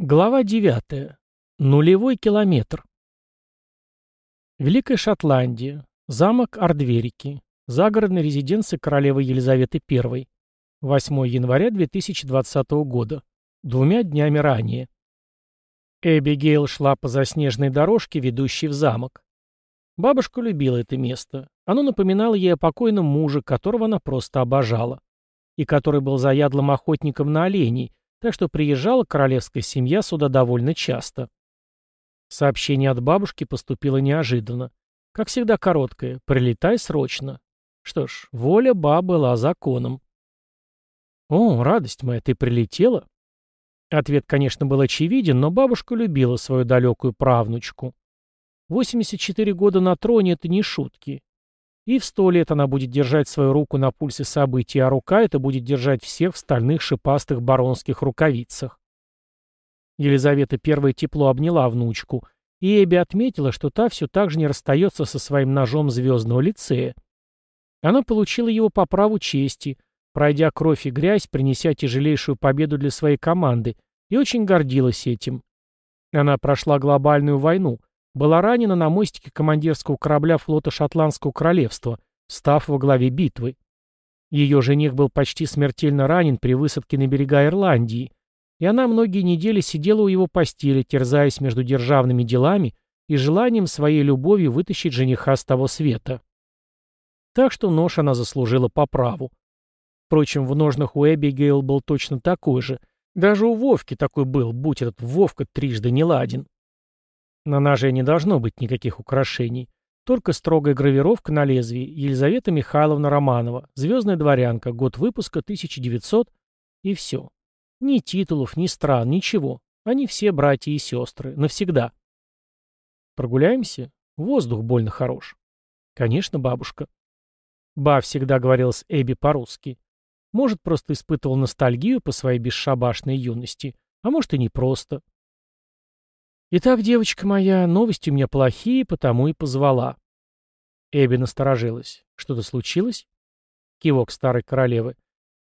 Глава 9. Нулевой километр. Великая Шотландия. Замок Ардверики. Загородная резиденция королевы Елизаветы I. 8 января 2020 года. Двумя днями ранее. Эбигейл шла по заснеженной дорожке, ведущей в замок. Бабушка любила это место. Оно напоминало ей о покойном муже, которого она просто обожала. И который был заядлым охотником на оленей, так что приезжала королевская семья сюда довольно часто. Сообщение от бабушки поступило неожиданно. Как всегда короткое «Прилетай срочно». Что ж, воля ба была законом. «О, радость моя, ты прилетела?» Ответ, конечно, был очевиден, но бабушка любила свою далекую правнучку. 84 года на троне — это не шутки. И в сто лет она будет держать свою руку на пульсе событий, а рука эта будет держать всех в стальных шипастых баронских рукавицах. Елизавета первая тепло обняла внучку, и Эбби отметила, что та все так же не расстается со своим ножом звездного лицея. Она получила его по праву чести, пройдя кровь и грязь, принеся тяжелейшую победу для своей команды, и очень гордилась этим. Она прошла глобальную войну, была ранена на мостике командирского корабля флота Шотландского королевства, став во главе битвы. Ее жених был почти смертельно ранен при высадке на берега Ирландии, и она многие недели сидела у его постели, терзаясь между державными делами и желанием своей любовью вытащить жениха с того света. Так что нож она заслужила по праву. Впрочем, в ножнах у Эбигейл был точно такой же. Даже у Вовки такой был, будь этот Вовка трижды не ладен. На ноже не должно быть никаких украшений. Только строгая гравировка на лезвии Елизавета Михайловна Романова, звездная дворянка, год выпуска 1900 и все. Ни титулов, ни стран, ничего. Они все братья и сестры. Навсегда. Прогуляемся? Воздух больно хорош. Конечно, бабушка. Ба всегда говорил с Эбби по-русски. Может, просто испытывал ностальгию по своей бесшабашной юности, а может и не просто. «Итак, девочка моя, новости у меня плохие, потому и позвала». Эбби насторожилась. «Что-то случилось?» Кивок старой королевы.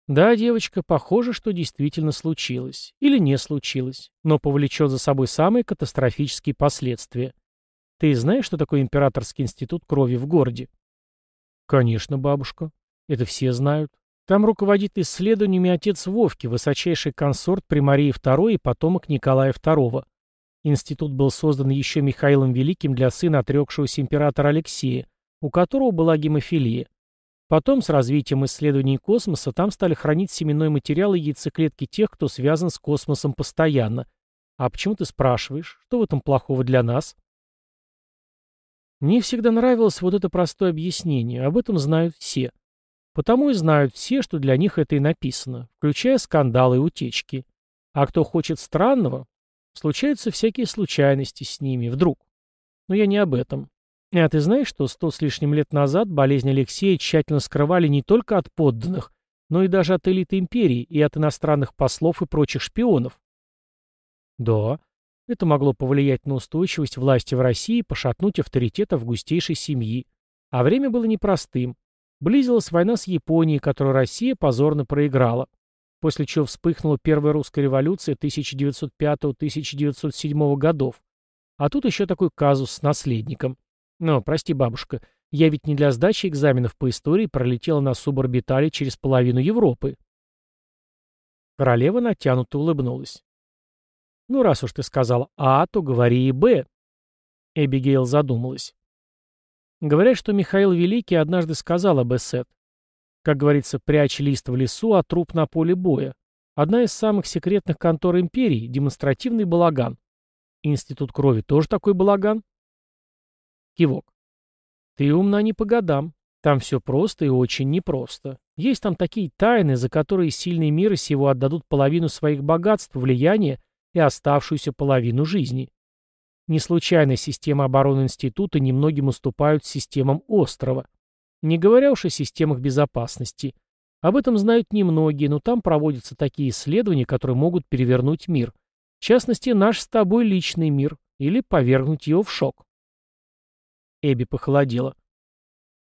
«Да, девочка, похоже, что действительно случилось. Или не случилось, но повлечет за собой самые катастрофические последствия. Ты знаешь, что такое Императорский институт крови в городе?» «Конечно, бабушка. Это все знают. Там руководит исследованиями отец Вовки, высочайший консорт при Марии II и потомок Николая II. Институт был создан еще Михаилом Великим для сына отрекшегося императора Алексея, у которого была гемофилия. Потом, с развитием исследований космоса, там стали хранить семенной материал и яйцеклетки тех, кто связан с космосом постоянно. А почему ты спрашиваешь? Что в этом плохого для нас? Мне всегда нравилось вот это простое объяснение, об этом знают все. Потому и знают все, что для них это и написано, включая скандалы и утечки. А кто хочет странного, Случаются всякие случайности с ними, вдруг. Но я не об этом. А ты знаешь, что сто с лишним лет назад болезнь Алексея тщательно скрывали не только от подданных, но и даже от элиты империи и от иностранных послов и прочих шпионов? Да, это могло повлиять на устойчивость власти в России и пошатнуть авторитет августейшей семьи. А время было непростым. Близилась война с Японией, которую Россия позорно проиграла после чего вспыхнула первая русская революция 1905-1907 годов. А тут еще такой казус с наследником. Но, прости, бабушка, я ведь не для сдачи экзаменов по истории пролетела на суборбитале через половину Европы. Королева натянуто улыбнулась. «Ну, раз уж ты сказал А, то говори и Б». Эбигейл задумалась. Говорят, что Михаил Великий однажды сказал об Эссет. Как говорится, прячь лист в лесу, а труп на поле боя. Одна из самых секретных контор империи – демонстративный балаган. Институт крови тоже такой балаган? Кивок. Ты умна не по годам. Там все просто и очень непросто. Есть там такие тайны, за которые сильные миры сего отдадут половину своих богатств, влияния и оставшуюся половину жизни. Не случайно система обороны института немногим уступают системам острова. Не говоря уж о системах безопасности. Об этом знают немногие, но там проводятся такие исследования, которые могут перевернуть мир. В частности, наш с тобой личный мир, или повергнуть его в шок. Эбби похолодела.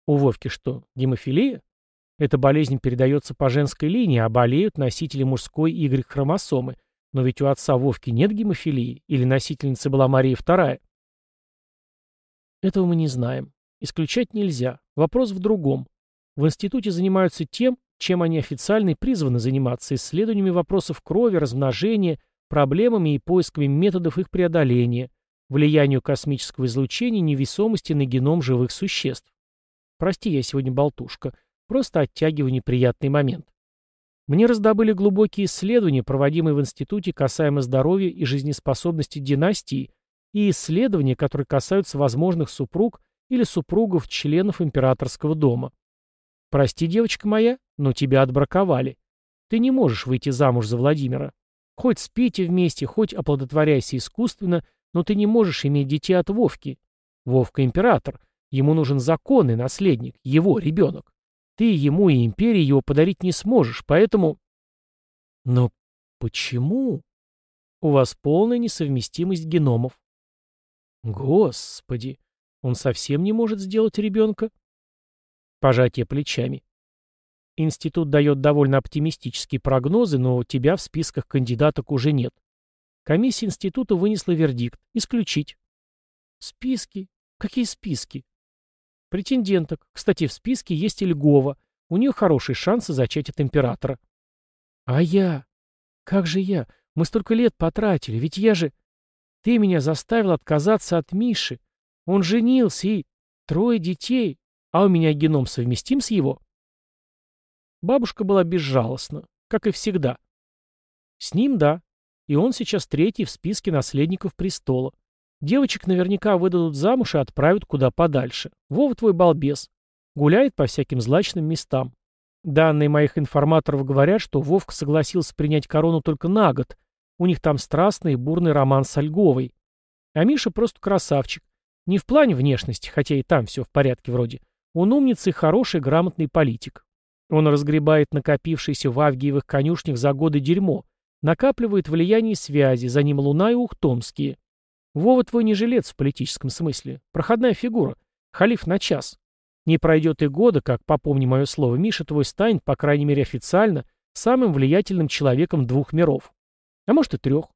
У Вовки что, гемофилия? Эта болезнь передается по женской линии, а болеют носители мужской Y-хромосомы. Но ведь у отца Вовки нет гемофилии, или носительница была Мария II? Этого мы не знаем. Исключать нельзя. Вопрос в другом. В институте занимаются тем, чем они официально и призваны заниматься, исследованиями вопросов крови, размножения, проблемами и поисками методов их преодоления, влиянию космического излучения, невесомости на геном живых существ. Прости, я сегодня болтушка. Просто оттягиваю неприятный момент. Мне раздобыли глубокие исследования, проводимые в институте касаемо здоровья и жизнеспособности династии, и исследования, которые касаются возможных супруг или супругов членов императорского дома. Прости, девочка моя, но тебя отбраковали. Ты не можешь выйти замуж за Владимира. Хоть спите вместе, хоть оплодотворяйся искусственно, но ты не можешь иметь детей от Вовки. Вовка император. Ему нужен законный наследник, его ребенок. Ты ему и империи его подарить не сможешь, поэтому... Но почему? У вас полная несовместимость геномов. Господи, он совсем не может сделать ребенка? Пожатие плечами. Институт дает довольно оптимистические прогнозы, но тебя в списках кандидаток уже нет. Комиссия института вынесла вердикт. Исключить. Списки? Какие списки? Претенденток. Кстати, в списке есть и Льгова. У нее хорошие шансы зачать от императора. А я? Как же я? Мы столько лет потратили, ведь я же... Ты меня заставил отказаться от Миши. Он женился и... Трое детей. А у меня геном совместим с его? Бабушка была безжалостна, как и всегда. С ним, да. И он сейчас третий в списке наследников престола. Девочек наверняка выдадут замуж и отправят куда подальше. Вова твой балбес. Гуляет по всяким злачным местам. Данные моих информаторов говорят, что Вовка согласился принять корону только на год. У них там страстный и бурный роман с Ольговой. А Миша просто красавчик. Не в плане внешности, хотя и там все в порядке вроде. Он умница и хороший грамотный политик. Он разгребает накопившееся в Авгиевых конюшнях за годы дерьмо, накапливает влияние и связи, за ним Луна и Ухтомские. Вова твой не жилец в политическом смысле. Проходная фигура. Халиф на час. Не пройдет и года, как, попомни мое слово, Миша твой станет, по крайней мере официально, самым влиятельным человеком двух миров. А может и трех.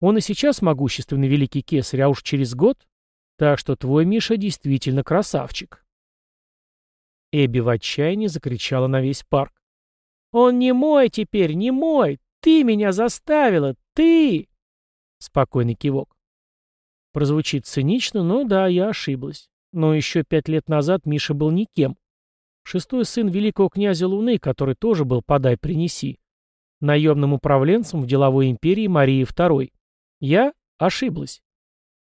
Он и сейчас могущественный великий кесарь, а уж через год... Так что твой Миша действительно красавчик. Эбби в отчаянии закричала на весь парк. «Он не мой теперь, не мой! Ты меня заставила! Ты!» Спокойный кивок. Прозвучит цинично, но да, я ошиблась. Но еще пять лет назад Миша был никем. Шестой сын великого князя Луны, который тоже был «подай, принеси». Наемным управленцем в деловой империи Марии II. Я ошиблась.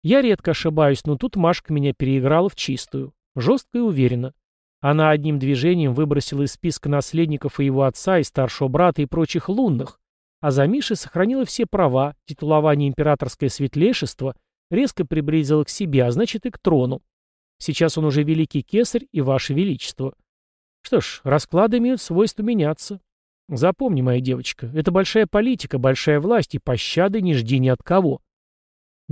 Я редко ошибаюсь, но тут Машка меня переиграла в чистую. Жестко и уверенно. Она одним движением выбросила из списка наследников и его отца, и старшего брата, и прочих лунных, а за Мишей сохранила все права, титулование императорское светлейшество резко приблизила к себе, а значит и к трону. Сейчас он уже великий кесарь и ваше величество. Что ж, расклады имеют свойство меняться. Запомни, моя девочка, это большая политика, большая власть, и пощады не жди ни от кого.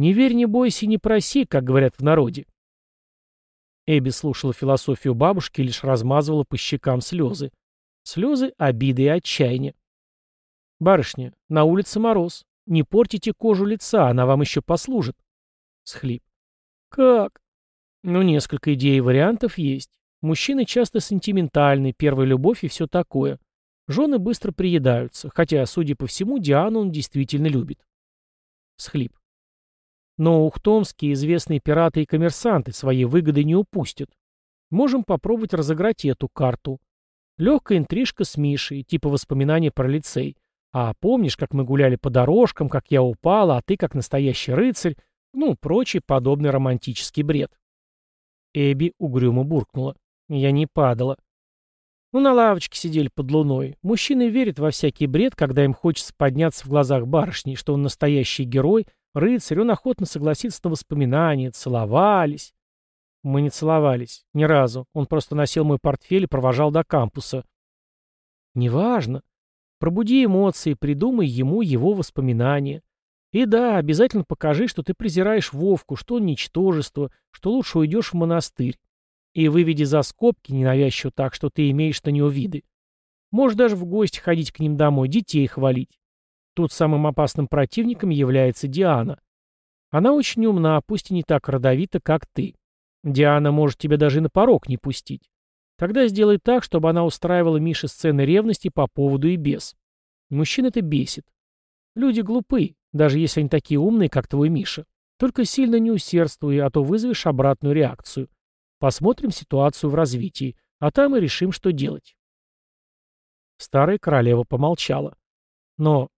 Не верь, не бойся, не проси, как говорят в народе. Эбби слушала философию бабушки и лишь размазывала по щекам слезы. Слезы обиды и отчаяния. «Барышня, на улице мороз. Не портите кожу лица, она вам еще послужит. Схлип. Как? Ну, несколько идей и вариантов есть. Мужчины часто сентиментальны, первая любовь и все такое. Жены быстро приедаются, хотя, судя по всему, Диану он действительно любит. Схлип. Но ухтомские известные пираты и коммерсанты своей выгоды не упустят. Можем попробовать разыграть эту карту. Легкая интрижка с Мишей, типа воспоминания про лицей. А помнишь, как мы гуляли по дорожкам, как я упала, а ты, как настоящий рыцарь, ну, прочий подобный романтический бред. Эбби угрюмо буркнула. Я не падала. Ну, на лавочке сидели под луной. Мужчины верят во всякий бред, когда им хочется подняться в глазах барышни, что он настоящий герой, рыцарь, он охотно согласится на воспоминания, целовались. Мы не целовались. Ни разу. Он просто носил мой портфель и провожал до кампуса. Неважно. Пробуди эмоции, придумай ему его воспоминания. И да, обязательно покажи, что ты презираешь Вовку, что он ничтожество, что лучше уйдешь в монастырь. И выведи за скобки ненавязчиво так, что ты имеешь на него виды. Можешь даже в гости ходить к ним домой, детей хвалить. Тут самым опасным противником является Диана. Она очень умна, пусть и не так родовита, как ты. Диана может тебя даже на порог не пустить. Тогда сделай так, чтобы она устраивала Мише сцены ревности по поводу и без. Мужчин это бесит. Люди глупы, даже если они такие умные, как твой Миша. Только сильно не усердствуй, а то вызовешь обратную реакцию. Посмотрим ситуацию в развитии, а там и решим, что делать. Старая королева помолчала. Но,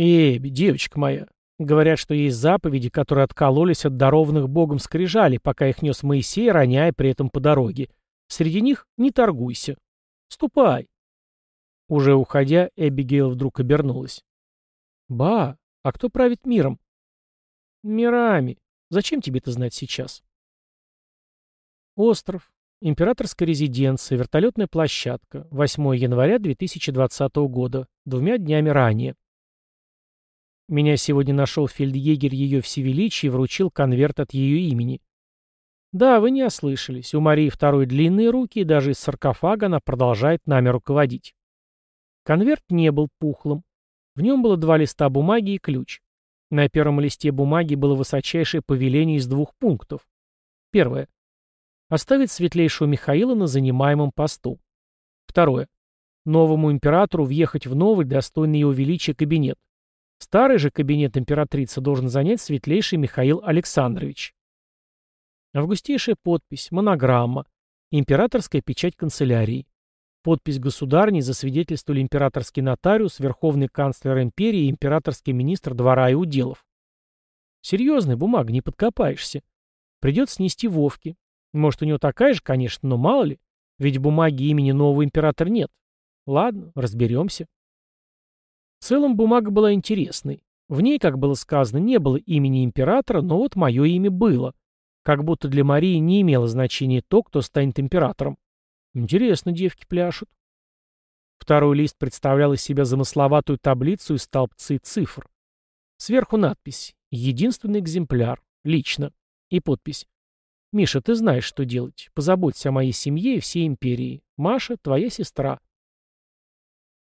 Эбби, девочка моя, говорят, что есть заповеди, которые откололись от дарованных Богом скрижали, пока их нес Моисей, роняя при этом по дороге. Среди них не торгуйся. Ступай. Уже уходя, Эбигейл вдруг обернулась. «Ба, а кто правит миром?» «Мирами. Зачем тебе это знать сейчас?» Остров. Императорская резиденция, вертолетная площадка. 8 января 2020 года. Двумя днями ранее. Меня сегодня нашел фельдъегерь ее всевеличия и вручил конверт от ее имени. Да, вы не ослышались. У Марии второй длинные руки, и даже из саркофага она продолжает нами руководить. Конверт не был пухлым. В нем было два листа бумаги и ключ. На первом листе бумаги было высочайшее повеление из двух пунктов. Первое. Оставить светлейшего Михаила на занимаемом посту. Второе. Новому императору въехать в новый, достойный его величия кабинет. Старый же кабинет императрицы должен занять светлейший Михаил Александрович. Августейшая подпись, монограмма, императорская печать канцелярии. Подпись государни засвидетельствовали императорский нотариус, верховный канцлер империи и императорский министр двора и уделов. Серьезная бумага, не подкопаешься. Придется снести Вовке, может, у него такая же, конечно, но мало ли. Ведь бумаги имени нового императора нет. Ладно, разберемся. В целом бумага была интересной. В ней, как было сказано, не было имени императора, но вот мое имя было. Как будто для Марии не имело значения то, кто станет императором. Интересно, девки пляшут. Второй лист представлял из себя замысловатую таблицу из столбцы цифр. Сверху надпись «Единственный экземпляр. Лично». И подпись «Миша, ты знаешь, что делать. Позаботься о моей семье и всей империи. Маша — твоя сестра».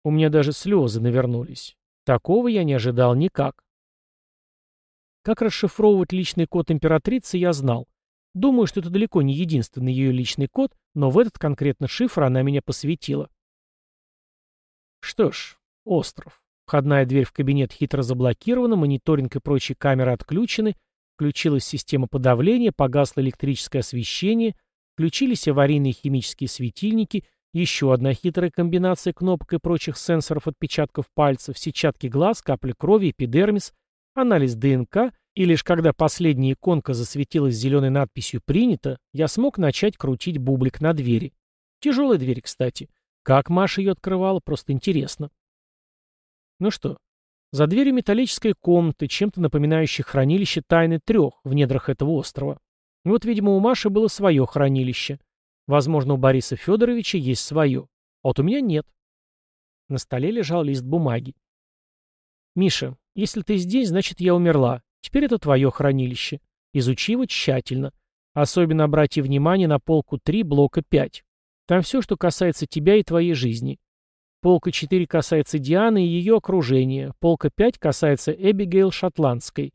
У меня даже слезы навернулись. Такого я не ожидал никак. Как расшифровывать личный код императрицы, я знал. Думаю, что это далеко не единственный ее личный код, но в этот конкретно шифр она меня посвятила. Что ж, остров. Входная дверь в кабинет хитро заблокирована, мониторинг и прочие камеры отключены, Включилась система подавления, погасло электрическое освещение, включились аварийные химические светильники, еще одна хитрая комбинация кнопок и прочих сенсоров отпечатков пальцев, сетчатки глаз, капли крови, эпидермис, анализ ДНК, и лишь когда последняя иконка засветилась зеленой надписью «Принято», я смог начать крутить бублик на двери. Тяжелая дверь, кстати. Как Маша ее открывала, просто интересно. Ну что, за дверью металлической комнаты, чем-то напоминающей хранилище тайны трех в недрах этого острова. Вот, видимо, у Маши было свое хранилище. Возможно, у Бориса Федоровича есть свое. А вот у меня нет. На столе лежал лист бумаги. «Миша, если ты здесь, значит, я умерла. Теперь это твое хранилище. Изучи его тщательно. Особенно обрати внимание на полку 3 блока 5. Там все, что касается тебя и твоей жизни. Полка 4 касается Дианы и ее окружения. Полка 5 касается Эбигейл Шотландской.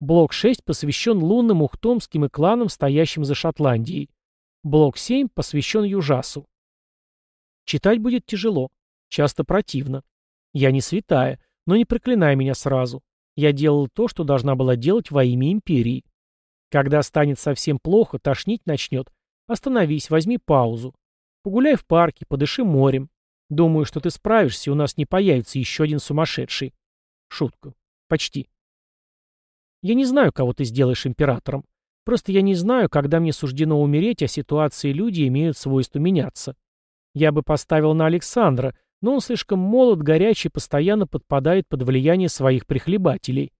Блок 6 посвящен лунным ухтомским и кланам, стоящим за Шотландией. Блок 7 посвящен Южасу. Читать будет тяжело, часто противно. Я не святая, но не проклинай меня сразу. Я делал то, что должна была делать во имя империи. Когда станет совсем плохо, тошнить начнет, остановись, возьми паузу. Погуляй в парке, подыши морем, Думаю, что ты справишься, и у нас не появится еще один сумасшедший. Шутка. Почти. Я не знаю, кого ты сделаешь императором. Просто я не знаю, когда мне суждено умереть, а ситуации люди имеют свойство меняться. Я бы поставил на Александра, но он слишком молод, горячий, постоянно подпадает под влияние своих прихлебателей.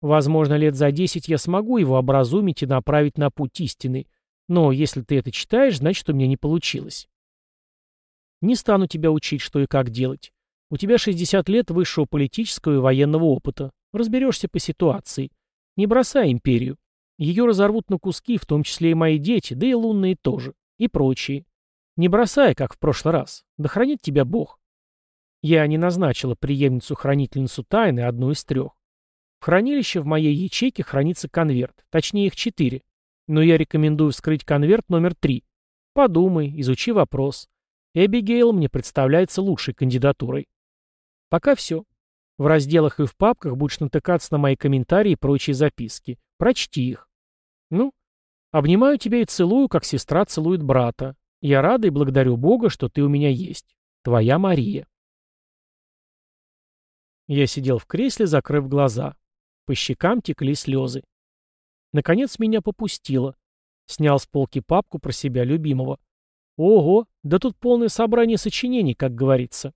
Возможно, лет за десять я смогу его образумить и направить на путь истины. Но если ты это читаешь, значит, у меня не получилось. Не стану тебя учить, что и как делать. У тебя 60 лет высшего политического и военного опыта. Разберешься по ситуации. Не бросай империю. Ее разорвут на куски, в том числе и мои дети, да и лунные тоже. И прочие. Не бросай, как в прошлый раз. Да хранит тебя Бог. Я не назначила преемницу-хранительницу тайны, одну из трех. В хранилище в моей ячейке хранится конверт, точнее их четыре. Но я рекомендую вскрыть конверт номер три. Подумай, изучи вопрос. Эбигейл мне представляется лучшей кандидатурой. Пока все. В разделах и в папках будешь натыкаться на мои комментарии и прочие записки. Прочти их. Ну, обнимаю тебя и целую, как сестра целует брата. Я рада и благодарю Бога, что ты у меня есть. Твоя Мария. Я сидел в кресле, закрыв глаза. По щекам текли слезы. Наконец меня попустило. Снял с полки папку про себя любимого. Ого, да тут полное собрание сочинений, как говорится.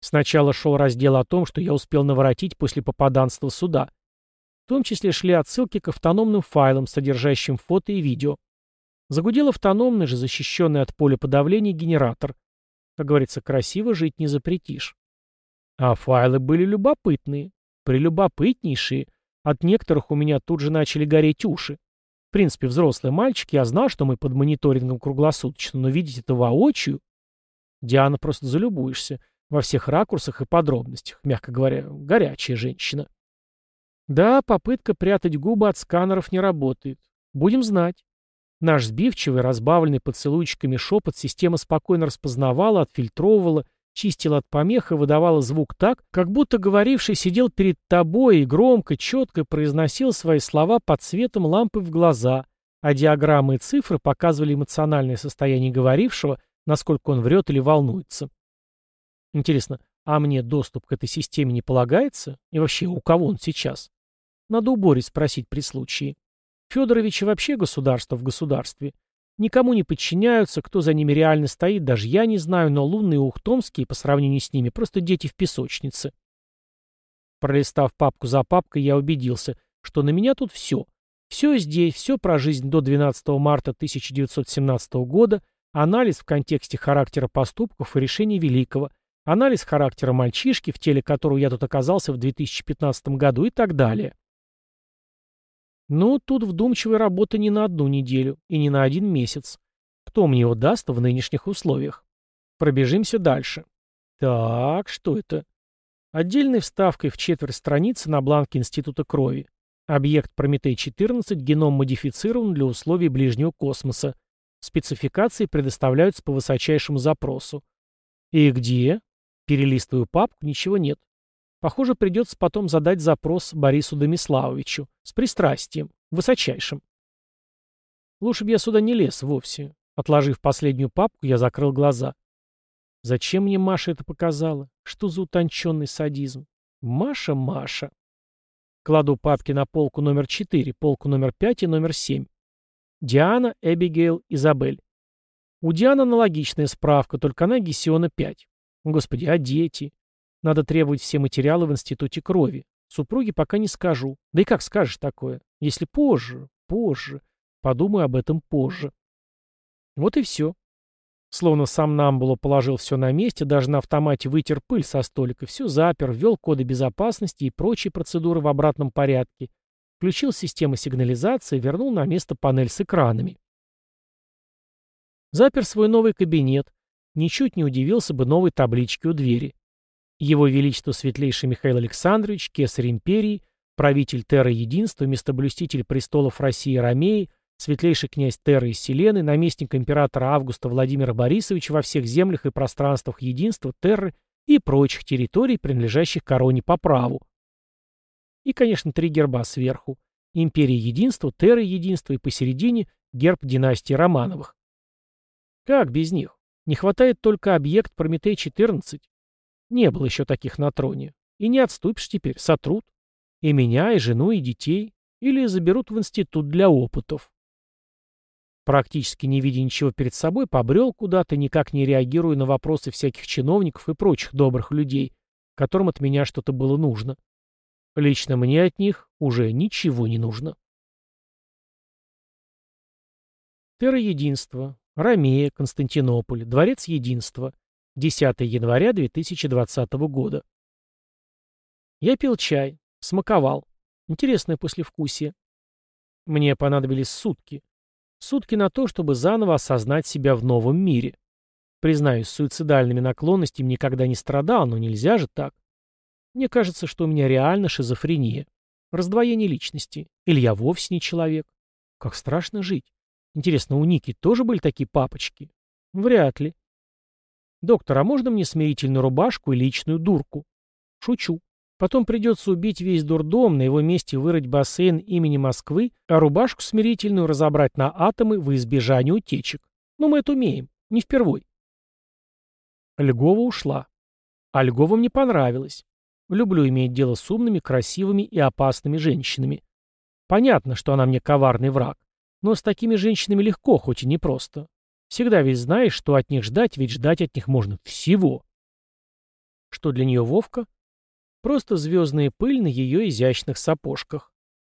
Сначала шел раздел о том, что я успел наворотить после попаданства суда. В том числе шли отсылки к автономным файлам, содержащим фото и видео. Загудел автономный же, защищенный от поля подавления генератор. Как говорится, красиво жить не запретишь. А файлы были любопытные, прелюбопытнейшие. От некоторых у меня тут же начали гореть уши. В принципе, взрослый мальчик, я знал, что мы под мониторингом круглосуточно, но видеть это воочию... Диана просто залюбуешься. Во всех ракурсах и подробностях, мягко говоря, горячая женщина. Да, попытка прятать губы от сканеров не работает. Будем знать. Наш сбивчивый, разбавленный поцелуйчиками шепот система спокойно распознавала, отфильтровывала, чистила от помех и выдавала звук так, как будто говоривший сидел перед тобой и громко, четко произносил свои слова под светом лампы в глаза, а диаграммы и цифры показывали эмоциональное состояние говорившего, насколько он врет или волнуется. Интересно, а мне доступ к этой системе не полагается? И вообще, у кого он сейчас? Надо у Бори спросить при случае. Федоровичи вообще государство в государстве. Никому не подчиняются, кто за ними реально стоит, даже я не знаю, но лунные ухтомские, по сравнению с ними, просто дети в песочнице. Пролистав папку за папкой, я убедился, что на меня тут все. Все здесь, все про жизнь до 12 марта 1917 года, анализ в контексте характера поступков и решений Великого, анализ характера мальчишки, в теле которого я тут оказался в 2015 году и так далее. Ну, тут вдумчивая работа не на одну неделю и не на один месяц. Кто мне его даст в нынешних условиях? Пробежимся дальше. Так, что это? Отдельной вставкой в четверть страницы на бланке Института крови. Объект Прометей-14, геном модифицирован для условий ближнего космоса. Спецификации предоставляются по высочайшему запросу. И где? Перелистываю папку, ничего нет. Похоже, придется потом задать запрос Борису Домиславовичу. С пристрастием. Высочайшим. Лучше бы я сюда не лез вовсе. Отложив последнюю папку, я закрыл глаза. Зачем мне Маша это показала? Что за утонченный садизм? Маша, Маша. Кладу папки на полку номер 4, полку номер 5 и номер 7. Диана, Эбигейл, Изабель. У Дианы аналогичная справка, только она Гесиона 5. Господи, а дети? Надо требовать все материалы в институте крови. Супруге пока не скажу. Да и как скажешь такое? Если позже, позже. Подумаю об этом позже. Вот и все. Словно сам Намбуло положил все на месте, даже на автомате вытер пыль со столика, все запер, ввел коды безопасности и прочие процедуры в обратном порядке, включил систему сигнализации, вернул на место панель с экранами. Запер свой новый кабинет, ничуть не удивился бы новой табличке у двери. Его Величество Светлейший Михаил Александрович, кесарь империи, правитель Терры Единства, местоблюститель престолов России и Ромеи, светлейший князь Терры и Селены, наместник императора Августа Владимира Борисовича во всех землях и пространствах Единства, Терры и прочих территорий, принадлежащих короне по праву. И, конечно, три герба сверху. Империя Единства, Терры Единства и посередине герб династии Романовых. Как без них? Не хватает только объект Прометей-14. Не было еще таких на троне. И не отступишь теперь, сотрут. И меня, и жену, и детей. Или заберут в институт для опытов. Практически не видя ничего перед собой, побрел куда-то, никак не реагируя на вопросы всяких чиновников и прочих добрых людей, которым от меня что-то было нужно. Лично мне от них уже ничего не нужно. Терра Единства. Ромея, Константинополь. Дворец Единства. 10 января 2020 года. Я пил чай, смаковал. Интересное послевкусие. Мне понадобились сутки. Сутки на то, чтобы заново осознать себя в новом мире. Признаюсь, суицидальными наклонностями никогда не страдал, но нельзя же так. Мне кажется, что у меня реально шизофрения. Раздвоение личности. Или я вовсе не человек. Как страшно жить. Интересно, у Ники тоже были такие папочки? Вряд ли. Доктор, а можно мне смирительную рубашку и личную дурку? Шучу. Потом придется убить весь дурдом, на его месте вырыть бассейн имени Москвы, а рубашку смирительную разобрать на атомы во избежание утечек. Ну, мы это умеем. Не впервой. Льгова ушла. А Льгова мне понравилась. Люблю иметь дело с умными, красивыми и опасными женщинами. Понятно, что она мне коварный враг. Но с такими женщинами легко, хоть и непросто. Всегда ведь знаешь, что от них ждать, ведь ждать от них можно всего. Что для нее Вовка? Просто звездная пыль на ее изящных сапожках.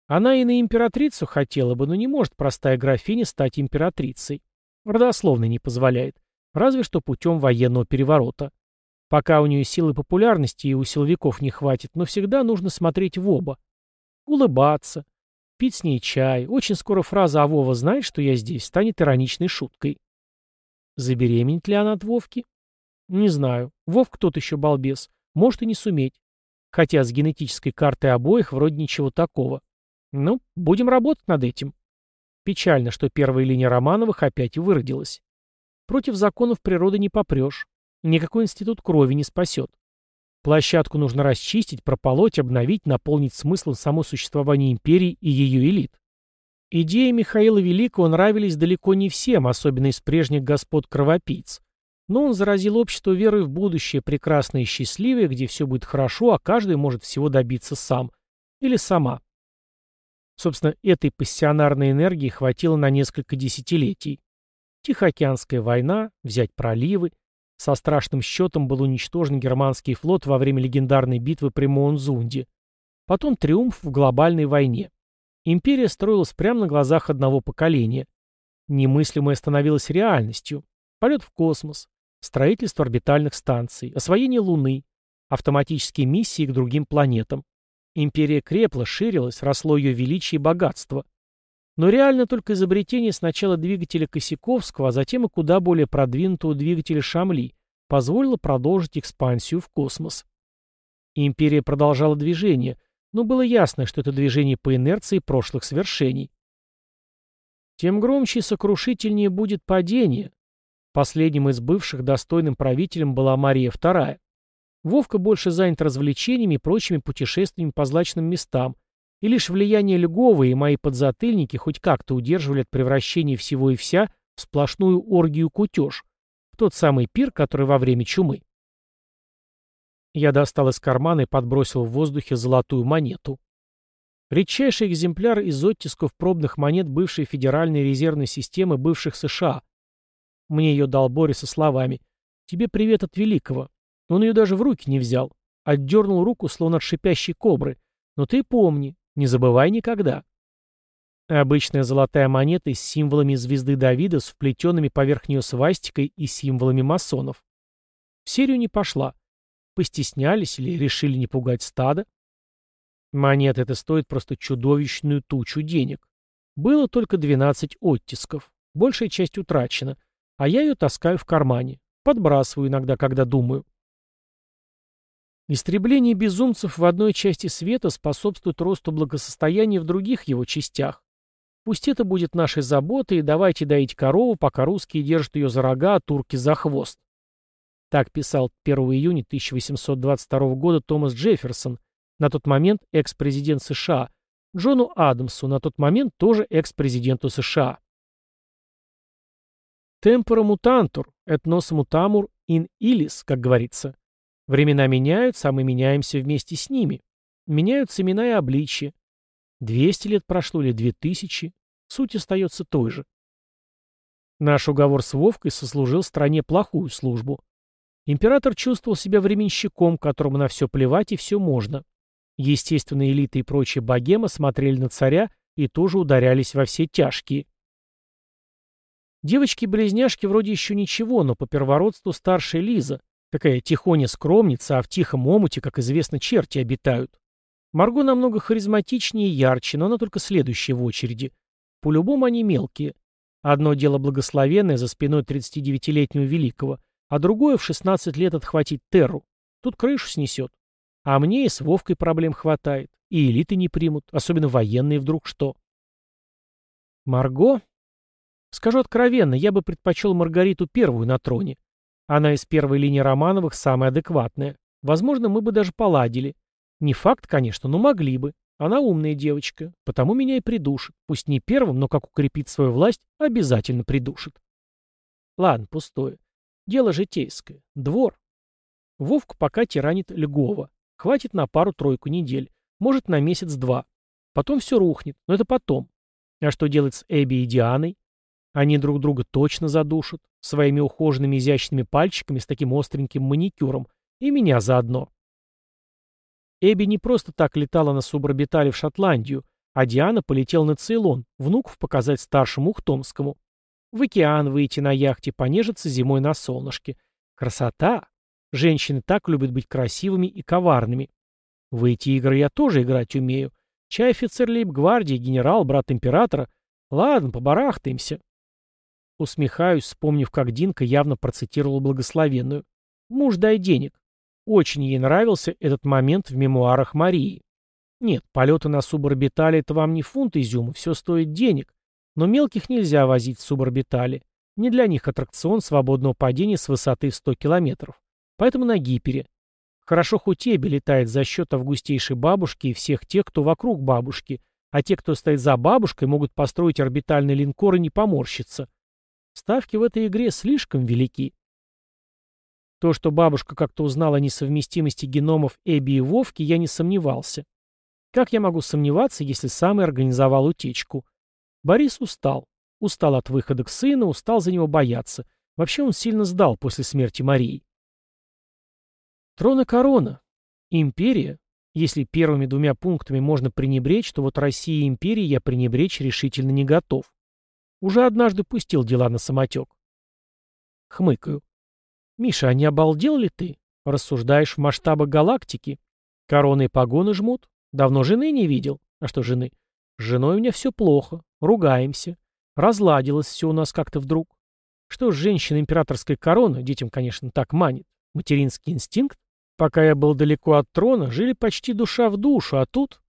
Она и на императрицу хотела бы, но не может простая графиня стать императрицей. Родословно не позволяет. Разве что путем военного переворота. Пока у нее силы популярности и у силовиков не хватит, но всегда нужно смотреть в оба. Улыбаться. Пить с ней чай. Очень скоро фраза «А Вова знает, что я здесь» станет ироничной шуткой. Забеременеть ли она от Вовки? Не знаю. Вовк тот еще балбес. Может и не суметь. Хотя с генетической картой обоих вроде ничего такого. Ну, будем работать над этим. Печально, что первая линия Романовых опять выродилась. Против законов природы не попрешь. Никакой институт крови не спасет. Площадку нужно расчистить, прополоть, обновить, наполнить смыслом само существование империи и ее элит. Идеи Михаила Великого нравились далеко не всем, особенно из прежних господ-кровопийц. Но он заразил общество верой в будущее, прекрасное и счастливое, где все будет хорошо, а каждый может всего добиться сам. Или сама. Собственно, этой пассионарной энергии хватило на несколько десятилетий. Тихоокеанская война, взять проливы. Со страшным счетом был уничтожен германский флот во время легендарной битвы при Моунзунде. Потом триумф в глобальной войне. Империя строилась прямо на глазах одного поколения. Немыслимое становилось реальностью. Полет в космос, строительство орбитальных станций, освоение Луны, автоматические миссии к другим планетам. Империя крепла, ширилась, росло ее величие и богатство. Но реально только изобретение сначала двигателя Косяковского, а затем и куда более продвинутого двигателя Шамли позволило продолжить экспансию в космос. Империя продолжала движение, но было ясно, что это движение по инерции прошлых свершений. Тем громче и сокрушительнее будет падение. Последним из бывших достойным правителем была Мария II. Вовка больше занят развлечениями и прочими путешествиями по злачным местам, и лишь влияние Льгова и мои подзатыльники хоть как-то удерживали от превращения всего и вся в сплошную оргию-кутеж, в тот самый пир, который во время чумы. Я достал из кармана и подбросил в воздухе золотую монету. Редчайший экземпляр из оттисков пробных монет бывшей Федеральной резервной системы бывших США. Мне ее дал Борис со словами «Тебе привет от Великого». Он ее даже в руки не взял. Отдернул руку, словно от шипящей кобры. Но ты помни, не забывай никогда. Обычная золотая монета с символами звезды Давида с вплетенными поверх нее свастикой и символами масонов. В серию не пошла. Постеснялись или решили не пугать стадо? Монета эта стоит просто чудовищную тучу денег. Было только 12 оттисков. Большая часть утрачена. А я ее таскаю в кармане. Подбрасываю иногда, когда думаю. Истребление безумцев в одной части света способствует росту благосостояния в других его частях. Пусть это будет нашей заботой, и давайте доить корову, пока русские держат ее за рога, а турки за хвост. Так писал 1 июня 1822 года Томас Джефферсон, на тот момент экс-президент США, Джону Адамсу, на тот момент тоже экс-президенту США. Темпора мутантур, этнос мутамур ин илис, как говорится. Времена меняются, а мы меняемся вместе с ними. Меняются имена и обличия. Двести лет прошло или две тысячи. Суть остается той же. Наш уговор с Вовкой сослужил стране плохую службу. Император чувствовал себя временщиком, которому на все плевать и все можно. Естественные элиты и прочие богемы смотрели на царя и тоже ударялись во все тяжкие. Девочки-близняшки вроде еще ничего, но по первородству старшая Лиза. Какая тихоня скромница, а в тихом омуте, как известно, черти обитают. Марго намного харизматичнее и ярче, но она только следующая в очереди. По-любому они мелкие. Одно дело благословенное за спиной 39-летнего великого, а другое в 16 лет отхватить Терру. Тут крышу снесет. А мне и с Вовкой проблем хватает. И элиты не примут, особенно военные вдруг что. Марго? Скажу откровенно, я бы предпочел Маргариту первую на троне. Она из первой линии Романовых самая адекватная. Возможно, мы бы даже поладили. Не факт, конечно, но могли бы. Она умная девочка, потому меня и придушит. Пусть не первым, но как укрепит свою власть, обязательно придушит. Ладно, пустое. Дело житейское. Двор. Вовку пока тиранит Льгова. Хватит на пару-тройку недель. Может, на месяц-два. Потом все рухнет, но это потом. А что делать с Эбби и Дианой? Они друг друга точно задушат. Своими ухоженными изящными пальчиками с таким остреньким маникюром. И меня заодно. Эбби не просто так летала на суборбитале в Шотландию, а Диана полетела на Цейлон, внуков показать старшему Ухтомскому. В океан выйти на яхте, понежиться зимой на солнышке. Красота! Женщины так любят быть красивыми и коварными. В эти игры я тоже играть умею. Чай офицер лейб-гвардии, генерал, брат императора. Ладно, побарахтаемся. Усмехаюсь, вспомнив, как Динка явно процитировала благословенную. «Муж, дай денег». Очень ей нравился этот момент в мемуарах Марии. Нет, полеты на суборбитале — это вам не фунт изюма, все стоит денег. Но мелких нельзя возить в суборбитале. Не для них аттракцион свободного падения с высоты в 100 километров. Поэтому на гипере. Хорошо хоть Эбби летает за счет августейшей бабушки и всех тех, кто вокруг бабушки, а те, кто стоит за бабушкой, могут построить орбитальный линкор и не поморщиться. Ставки в этой игре слишком велики. То, что бабушка как-то узнала о несовместимости геномов Эбби и Вовки, я не сомневался. Как я могу сомневаться, если сам и организовал утечку? Борис устал. Устал от выхода к сыну, устал за него бояться. Вообще он сильно сдал после смерти Марии. Трон и корона. Империя. Если первыми двумя пунктами можно пренебречь, то вот России и империи я пренебречь решительно не готов. Уже однажды пустил дела на самотек. Хмыкаю. Миша, а не обалдел ли ты? Рассуждаешь в масштабах галактики. Короны и погоны жмут. Давно жены не видел. А что жены? С женой у меня все плохо. Ругаемся. Разладилось все у нас как-то вдруг. Что ж, женщина императорской короны, детям, конечно, так манит. Материнский инстинкт? Пока я был далеко от трона, жили почти душа в душу, а тут...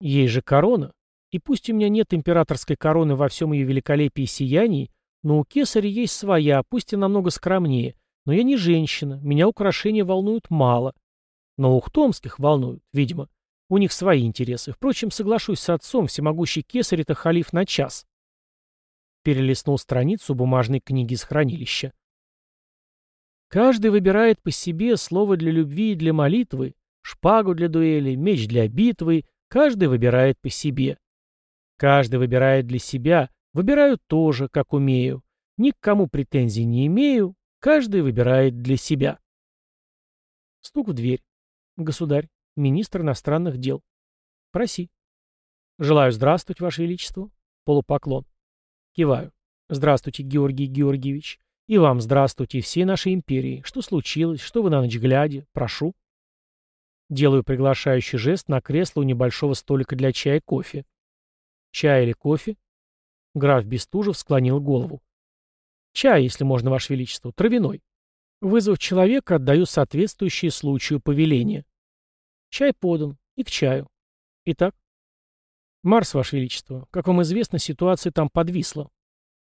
Ей же корона. И пусть у меня нет императорской короны во всем ее великолепии и сиянии, но у кесаря есть своя, пусть и намного скромнее. Но я не женщина, меня украшения волнуют мало. Но ухтомских волнуют, видимо. У них свои интересы. Впрочем, соглашусь с отцом, всемогущий кесарь — это халиф на час. Перелистнул страницу бумажной книги из хранилища. Каждый выбирает по себе слово для любви и для молитвы, шпагу для дуэли, меч для битвы. Каждый выбирает по себе. Каждый выбирает для себя. Выбираю тоже, как умею. Ни к кому претензий не имею. Каждый выбирает для себя. Стук в дверь. Государь, министр иностранных дел. Проси. Желаю здравствовать, Ваше Величество. Полупоклон. Киваю. Здравствуйте, Георгий Георгиевич. И вам здравствуйте, всей нашей империи. Что случилось? Что вы на ночь глядя? Прошу. Делаю приглашающий жест на кресло у небольшого столика для чая и кофе. Чай или кофе? Граф Бестужев склонил голову. Чай, если можно, Ваше Величество, травяной. Вызвав человека, отдаю соответствующие случаю повеления. Чай подан. И к чаю. Итак. Марс, Ваше Величество, как вам известно, ситуация там подвисла.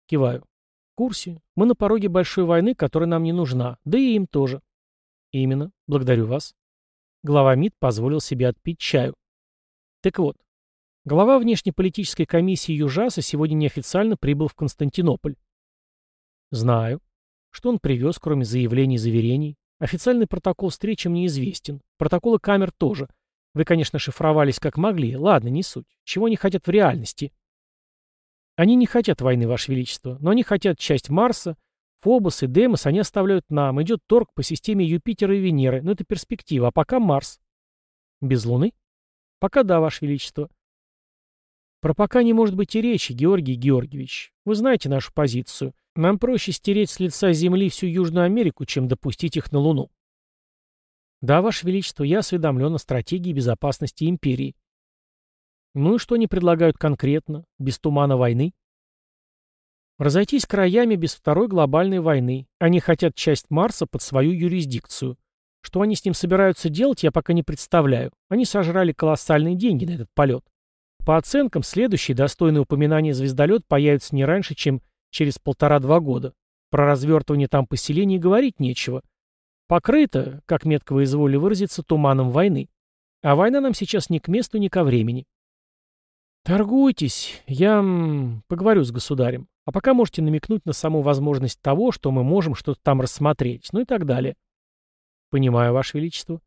Киваю. В курсе. Мы на пороге большой войны, которая нам не нужна. Да и им тоже. Именно. Благодарю вас. Глава МИД позволил себе отпить чаю. Так вот, Глава внешнеполитической комиссии Южаса сегодня неофициально прибыл в Константинополь. Знаю. Что он привез, кроме заявлений и заверений? Официальный протокол встречи мне известен. Протоколы камер тоже. Вы, конечно, шифровались как могли. Ладно, не суть. Чего они хотят в реальности? Они не хотят войны, Ваше Величество, но они хотят часть Марса, Фобос и Демос они оставляют нам. Идет торг по системе Юпитера и Венеры, но это перспектива. А пока Марс. Без Луны? Пока да, Ваше Величество. Про пока не может быть и речи, Георгий Георгиевич. Вы знаете нашу позицию. Нам проще стереть с лица Земли всю Южную Америку, чем допустить их на Луну. Да, Ваше Величество, я осведомлен о стратегии безопасности империи. Ну и что они предлагают конкретно, без тумана войны? Разойтись краями без второй глобальной войны. Они хотят часть Марса под свою юрисдикцию. Что они с ним собираются делать, я пока не представляю. Они сожрали колоссальные деньги на этот полет. По оценкам, следующий достойный упоминания звездолет появится не раньше, чем через полтора-два года. Про развертывание там поселений говорить нечего. Покрыто, как метко вы изволили выразиться, туманом войны. А война нам сейчас ни к месту, ни ко времени. Торгуйтесь, я поговорю с государем. А пока можете намекнуть на саму возможность того, что мы можем что-то там рассмотреть, ну и так далее. Понимаю, Ваше Величество.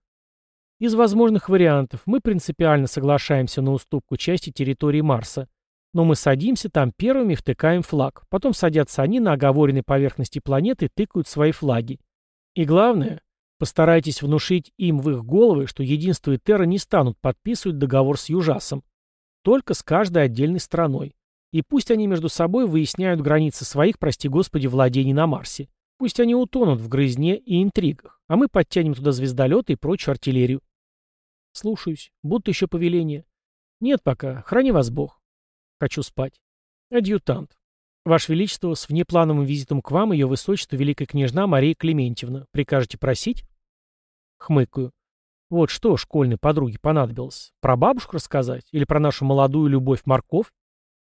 Из возможных вариантов мы принципиально соглашаемся на уступку части территории Марса. Но мы садимся там первыми и втыкаем флаг. Потом садятся они на оговоренной поверхности планеты и тыкают свои флаги. И главное, постарайтесь внушить им в их головы, что единство и Терра не станут подписывать договор с Южасом. Только с каждой отдельной страной. И пусть они между собой выясняют границы своих, прости господи, владений на Марсе. Пусть они утонут в грызне и интригах, а мы подтянем туда звездолеты и прочую артиллерию. Слушаюсь. Будто еще повеление. Нет пока. Храни вас Бог. Хочу спать. Адъютант. Ваше Величество, с внеплановым визитом к вам ее высочество великая княжна Мария Клементьевна. Прикажете просить? Хмыкаю. Вот что школьной подруге понадобилось. Про бабушку рассказать? Или про нашу молодую любовь-морковь?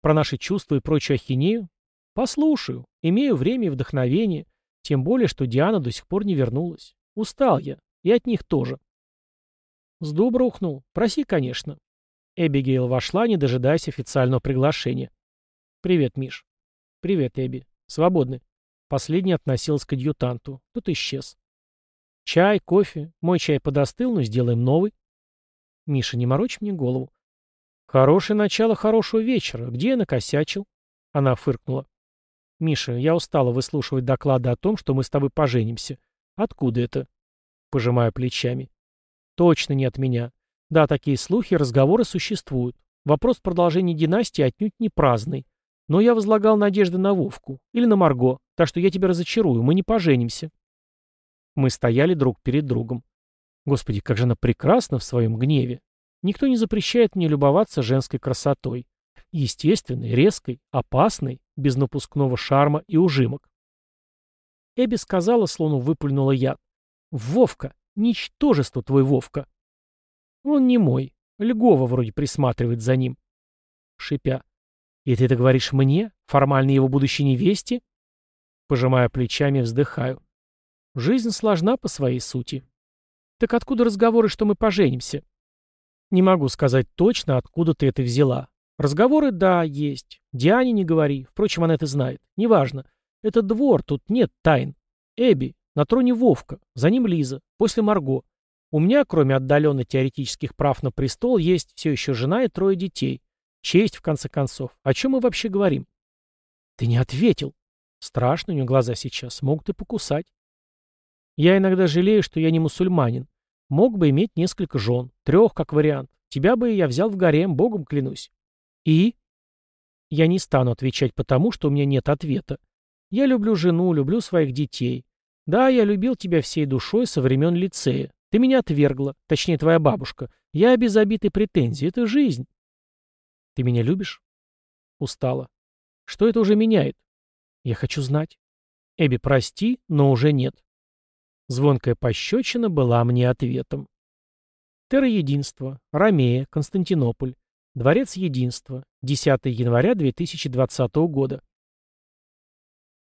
Про наши чувства и прочую ахинею? Послушаю. Имею время и вдохновение. Тем более, что Диана до сих пор не вернулась. Устал я. И от них тоже. С дуба рухнул. Проси, конечно. Эбигейл вошла, не дожидаясь официального приглашения. «Привет, Миш». «Привет, Эбби. Свободны». Последний относился к адъютанту. Тут исчез. «Чай, кофе. Мой чай подостыл, но сделаем новый». «Миша, не морочь мне голову». «Хорошее начало хорошего вечера. Где я накосячил?» Она фыркнула. «Миша, я устала выслушивать доклады о том, что мы с тобой поженимся. Откуда это?» Пожимаю плечами. Точно не от меня. Да, такие слухи и разговоры существуют. Вопрос продолжения династии отнюдь не праздный. Но я возлагал надежды на Вовку. Или на Марго. Так что я тебя разочарую, мы не поженимся. Мы стояли друг перед другом. Господи, как же она прекрасна в своем гневе. Никто не запрещает мне любоваться женской красотой. Естественной, резкой, опасной, без напускного шарма и ужимок. Эбби сказала, словно выплюнула яд. «Вовка, Ничтожество твой Вовка. Он не мой. Льгова вроде присматривает за ним. Шипя. И ты это говоришь мне? Формально его будущей невесте? Пожимая плечами, вздыхаю. Жизнь сложна по своей сути. Так откуда разговоры, что мы поженимся? Не могу сказать точно, откуда ты это взяла. Разговоры, да, есть. Диане не говори. Впрочем, она это знает. Неважно. Это двор, тут нет тайн. Эбби, на троне Вовка, за ним Лиза, после Марго. У меня, кроме отдаленно теоретических прав на престол, есть все еще жена и трое детей. Честь, в конце концов. О чем мы вообще говорим? Ты не ответил. Страшно у нее глаза сейчас. Могут и покусать. Я иногда жалею, что я не мусульманин. Мог бы иметь несколько жен. Трех, как вариант. Тебя бы я взял в гарем, богом клянусь. И? Я не стану отвечать потому, что у меня нет ответа. Я люблю жену, люблю своих детей. Да, я любил тебя всей душой со времен лицея. Ты меня отвергла, точнее, твоя бабушка. Я без обид и претензий. Это жизнь. Ты меня любишь? Устала. Что это уже меняет? Я хочу знать. Эбби, прости, но уже нет. Звонкая пощечина была мне ответом. Терра-единство. Ромея. Константинополь. Дворец единства. 10 января 2020 года.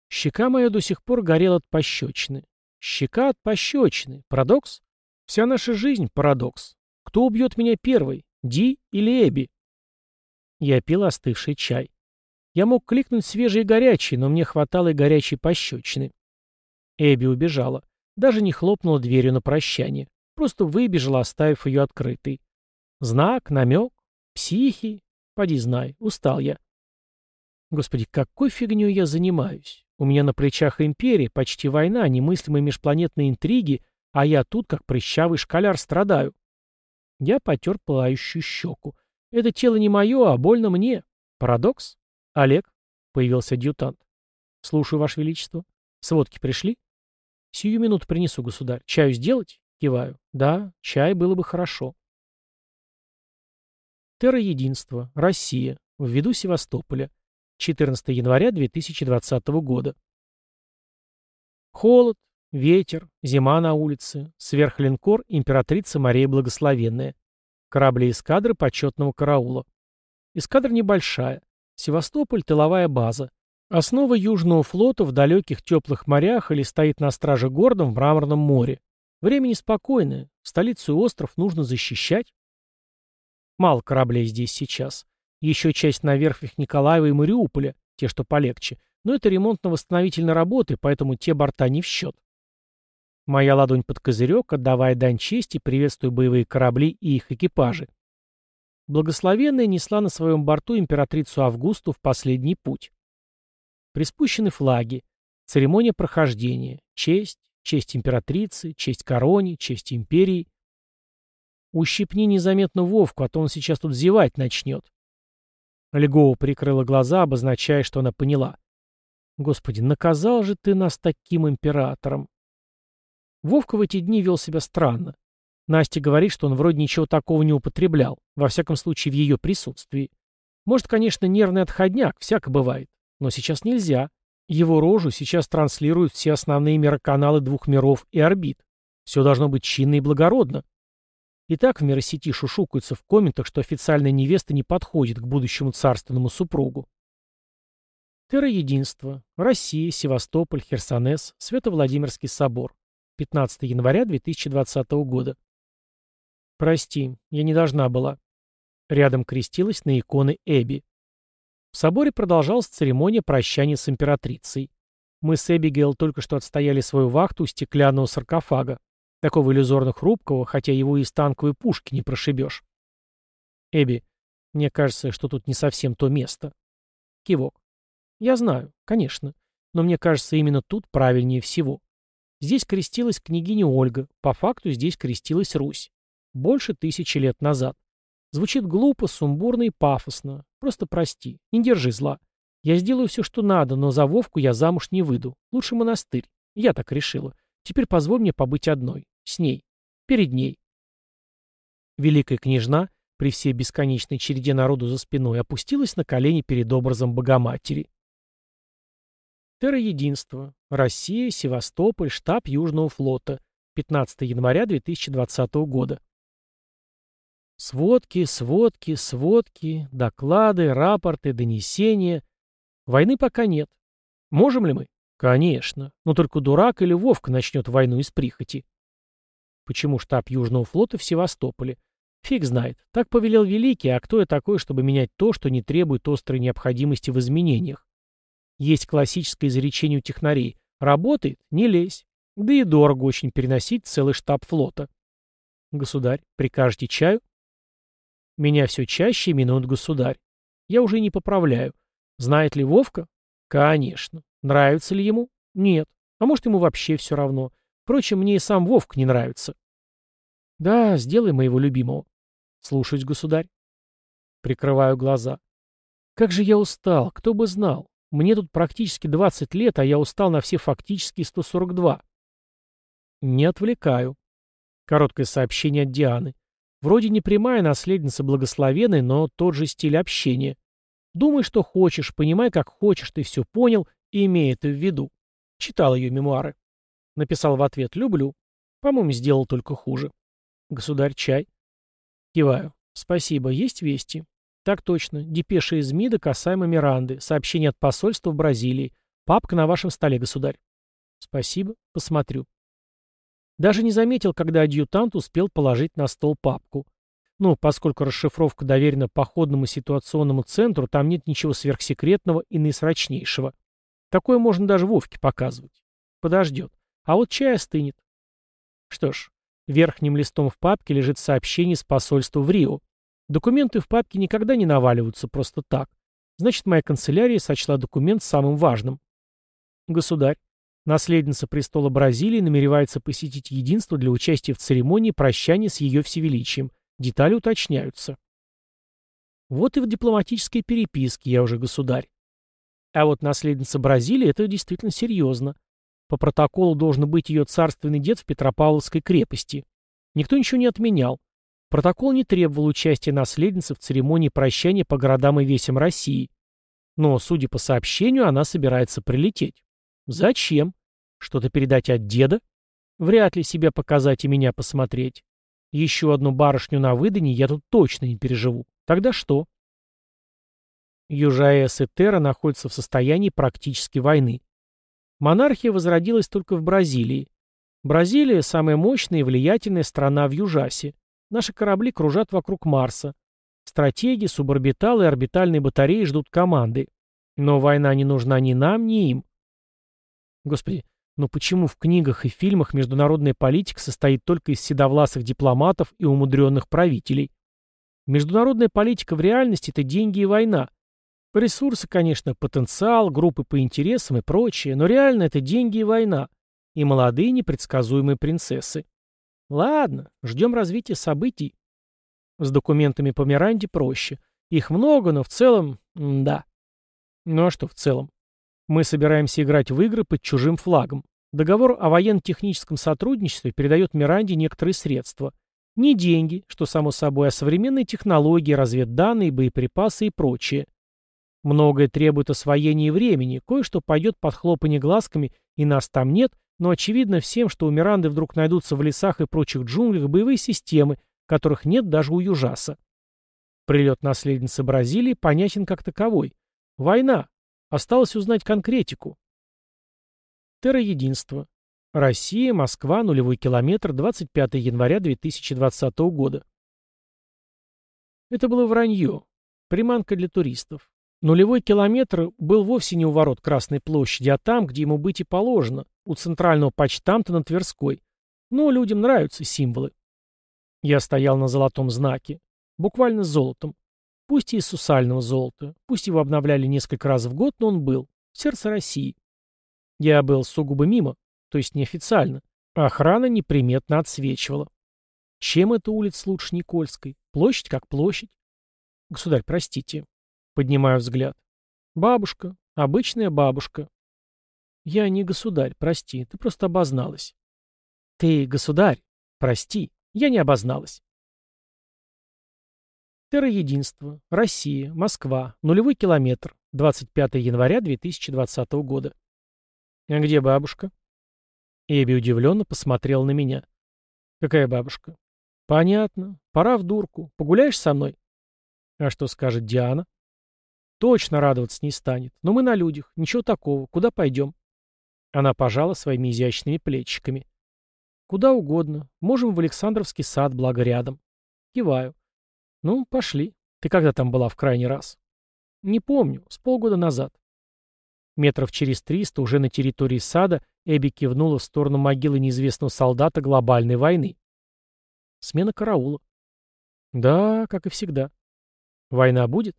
Щека моя до сих пор горела от пощечины. Щека от пощечины. Парадокс? Вся наша жизнь — парадокс. Кто убьет меня первый, Ди или Эбби? Я пил остывший чай. Я мог кликнуть свежий и горячий, но мне хватало и горячей пощечины. Эбби убежала. Даже не хлопнула дверью на прощание. Просто выбежала, оставив ее открытой. Знак, намек, психи. Поди знай, устал я. Господи, какой фигней я занимаюсь? У меня на плечах империя, почти война, немыслимые межпланетные интриги, а я тут, как прыщавый школяр, страдаю. Я потер пылающую щеку. Это тело не мое, а больно мне. Парадокс? Олег? Появился адъютант. Слушаю, Ваше Величество. Сводки пришли? Сию минуту принесу, государь. Чаю сделать? Киваю. Да, чай было бы хорошо. Терра-единство. Россия. В виду Севастополя. 14 января 2020 года. Холод, ветер, зима на улице, сверхлинкор императрица Мария Благословенная, корабли эскадры почетного караула. Эскадра небольшая, Севастополь – тыловая база. Основа Южного флота в далеких теплых морях или стоит на страже города в Мраморном море. Время неспокойное, столицу и остров нужно защищать. Мало кораблей здесь сейчас. Еще часть на верфях Николаева и Мариуполя, те, что полегче. Но это ремонтно-восстановительные работы, поэтому те борта не в счет. Моя ладонь под козырек, отдавая дань чести, приветствую боевые корабли и их экипажи. Благословенная несла на своем борту императрицу Августу в последний путь. Приспущены флаги, церемония прохождения, честь, честь императрицы, честь короне, честь империи. Ущипни незаметно Вовку, а то он сейчас тут зевать начнет. Легова прикрыла глаза, обозначая, что она поняла. Господи, наказал же ты нас таким императором. Вовка в эти дни вел себя странно. Настя говорит, что он вроде ничего такого не употреблял, во всяком случае в ее присутствии. Может, конечно, нервный отходняк, всяко бывает. Но сейчас нельзя. Его рожу сейчас транслируют все основные мироканалы двух миров и орбит. Все должно быть чинно и благородно. И так в миросети шушукаются в комментах, что официальная невеста не подходит к будущему царственному супругу. Терра-единство. Россия, Севастополь, Херсонес, Свято-Владимирский собор. 15 января 2020 года. «Прости, я не должна была». Рядом крестилась на иконы Эбби. В соборе продолжалась церемония прощания с императрицей. Мы с Эбигейл только что отстояли свою вахту у стеклянного саркофага, такого иллюзорно хрупкого, хотя его и из танковой пушки не прошибешь. Эбби, мне кажется, что тут не совсем то место. Кивок. Я знаю, конечно, но мне кажется, именно тут правильнее всего. Здесь крестилась княгиня Ольга, по факту здесь крестилась Русь. Больше тысячи лет назад. Звучит глупо, сумбурно и пафосно. Просто прости, не держи зла. Я сделаю все, что надо, но за Вовку я замуж не выйду. Лучше монастырь. Я так решила. Теперь позволь мне побыть одной. С ней. Перед ней. Великая княжна, при всей бесконечной череде народу за спиной, опустилась на колени перед образом Богоматери. Терра-единство. Россия, Севастополь, штаб Южного флота. 15 января 2020 года. Сводки, сводки, сводки, доклады, рапорты, донесения. Войны пока нет. Можем ли мы? Конечно. Но только дурак или Вовка начнет войну из прихоти. Почему штаб Южного флота в Севастополе? Фиг знает. Так повелел Великий, а кто я такой, чтобы менять то, что не требует острой необходимости в изменениях? Есть классическое изречение у технарей. Работает — не лезь. Да и дорого очень переносить целый штаб флота. Государь, прикажете чаю? Меня все чаще именуют государь. Я уже не поправляю. Знает ли Вовка? Конечно. Нравится ли ему? Нет. А может, ему вообще все равно. Впрочем, мне и сам Вовка не нравится. Да, сделай моего любимого. Слушаюсь, государь. Прикрываю глаза. Как же я устал, кто бы знал. Мне тут практически 20 лет, а я устал на все фактически 142. Не отвлекаю. Короткое сообщение от Дианы. Вроде не прямая наследница благословенной, но тот же стиль общения. Думай, что хочешь, понимай, как хочешь, ты все понял и имей это в виду. Читал ее мемуары. Написал в ответ «люблю». По-моему, сделал только хуже. Государь, чай. Киваю. Спасибо. Есть вести? Так точно. Депеша из МИДа касаемо Миранды. Сообщение от посольства в Бразилии. Папка на вашем столе, государь. Спасибо. Посмотрю. Даже не заметил, когда адъютант успел положить на стол папку. Ну, поскольку расшифровка доверена походному ситуационному центру, там нет ничего сверхсекретного и наисрочнейшего. Такое можно даже Вовке показывать. Подождет. А вот чай остынет. Что ж, верхним листом в папке лежит сообщение с посольства в Рио. Документы в папке никогда не наваливаются просто так. Значит, моя канцелярия сочла документ самым важным. Государь, наследница престола Бразилии намеревается посетить единство для участия в церемонии прощания с ее всевеличием. Детали уточняются. Вот и в дипломатической переписке я уже государь. А вот наследница Бразилии — это действительно серьезно. По протоколу должен быть ее царственный дед в Петропавловской крепости. Никто ничего не отменял. Протокол не требовал участия наследницы в церемонии прощания по городам и весям России. Но, судя по сообщению, она собирается прилететь. Зачем? Что-то передать от деда? Вряд ли себя показать и меня посмотреть. Еще одну барышню на выдане я тут точно не переживу. Тогда что? Южаэс и Терра находятся в состоянии практически войны. Монархия возродилась только в Бразилии. Бразилия – самая мощная и влиятельная страна в Южасе. Наши корабли кружат вокруг Марса. Стратеги, суборбиталы и орбитальные батареи ждут команды. Но война не нужна ни нам, ни им. Господи, но почему в книгах и фильмах международная политика состоит только из седовласых дипломатов и умудренных правителей? Международная политика в реальности – это деньги и война. Ресурсы, конечно, потенциал, группы по интересам и прочее, но реально это деньги и война. И молодые непредсказуемые принцессы. Ладно, ждем развития событий. С документами по Миранде проще. Их много, но в целом... да. Ну а что в целом? Мы собираемся играть в игры под чужим флагом. Договор о военно-техническом сотрудничестве передает Миранде некоторые средства. Не деньги, что само собой, а современные технологии, разведданные, боеприпасы и прочее. Многое требует освоения времени, кое-что пойдет под хлопанье глазками, и нас там нет, но очевидно всем, что у Миранды вдруг найдутся в лесах и прочих джунглях боевые системы, которых нет даже у Южаса. Прилет наследницы Бразилии понятен как таковой. Война. Осталось узнать конкретику. Терра-единство. Россия, Москва, нулевой километр, 25 января 2020 года. Это было вранье. Приманка для туристов. Нулевой километр был вовсе не у ворот Красной площади, а там, где ему быть и положено, у центрального почтамта на Тверской. Но людям нравятся символы. Я стоял на золотом знаке. Буквально золотом. Пусть и из сусального золота. Пусть его обновляли несколько раз в год, но он был. Сердце России. Я был сугубо мимо, то есть неофициально. Охрана неприметно отсвечивала. Чем эта улица лучше Никольской? Площадь как площадь. Государь, простите. Поднимаю взгляд. Бабушка. Обычная бабушка. Я не государь, прости. Ты просто обозналась. Ты государь. Прости. Я не обозналась. Терроединство. Россия. Москва. Нулевой километр. 25 января 2020 года. А где бабушка? Эбби удивленно посмотрел на меня. Какая бабушка? Понятно. Пора в дурку. Погуляешь со мной? А что скажет Диана? Точно радоваться не станет. Но мы на людях. Ничего такого. Куда пойдем? Она пожала своими изящными плечиками. Куда угодно. Можем в Александровский сад, благо рядом. Киваю. Ну, пошли. Ты когда там была в крайний раз? Не помню. С полгода назад. Метров через триста, уже на территории сада, Эбби кивнула в сторону могилы неизвестного солдата глобальной войны. Смена караула. Да, как и всегда. Война будет?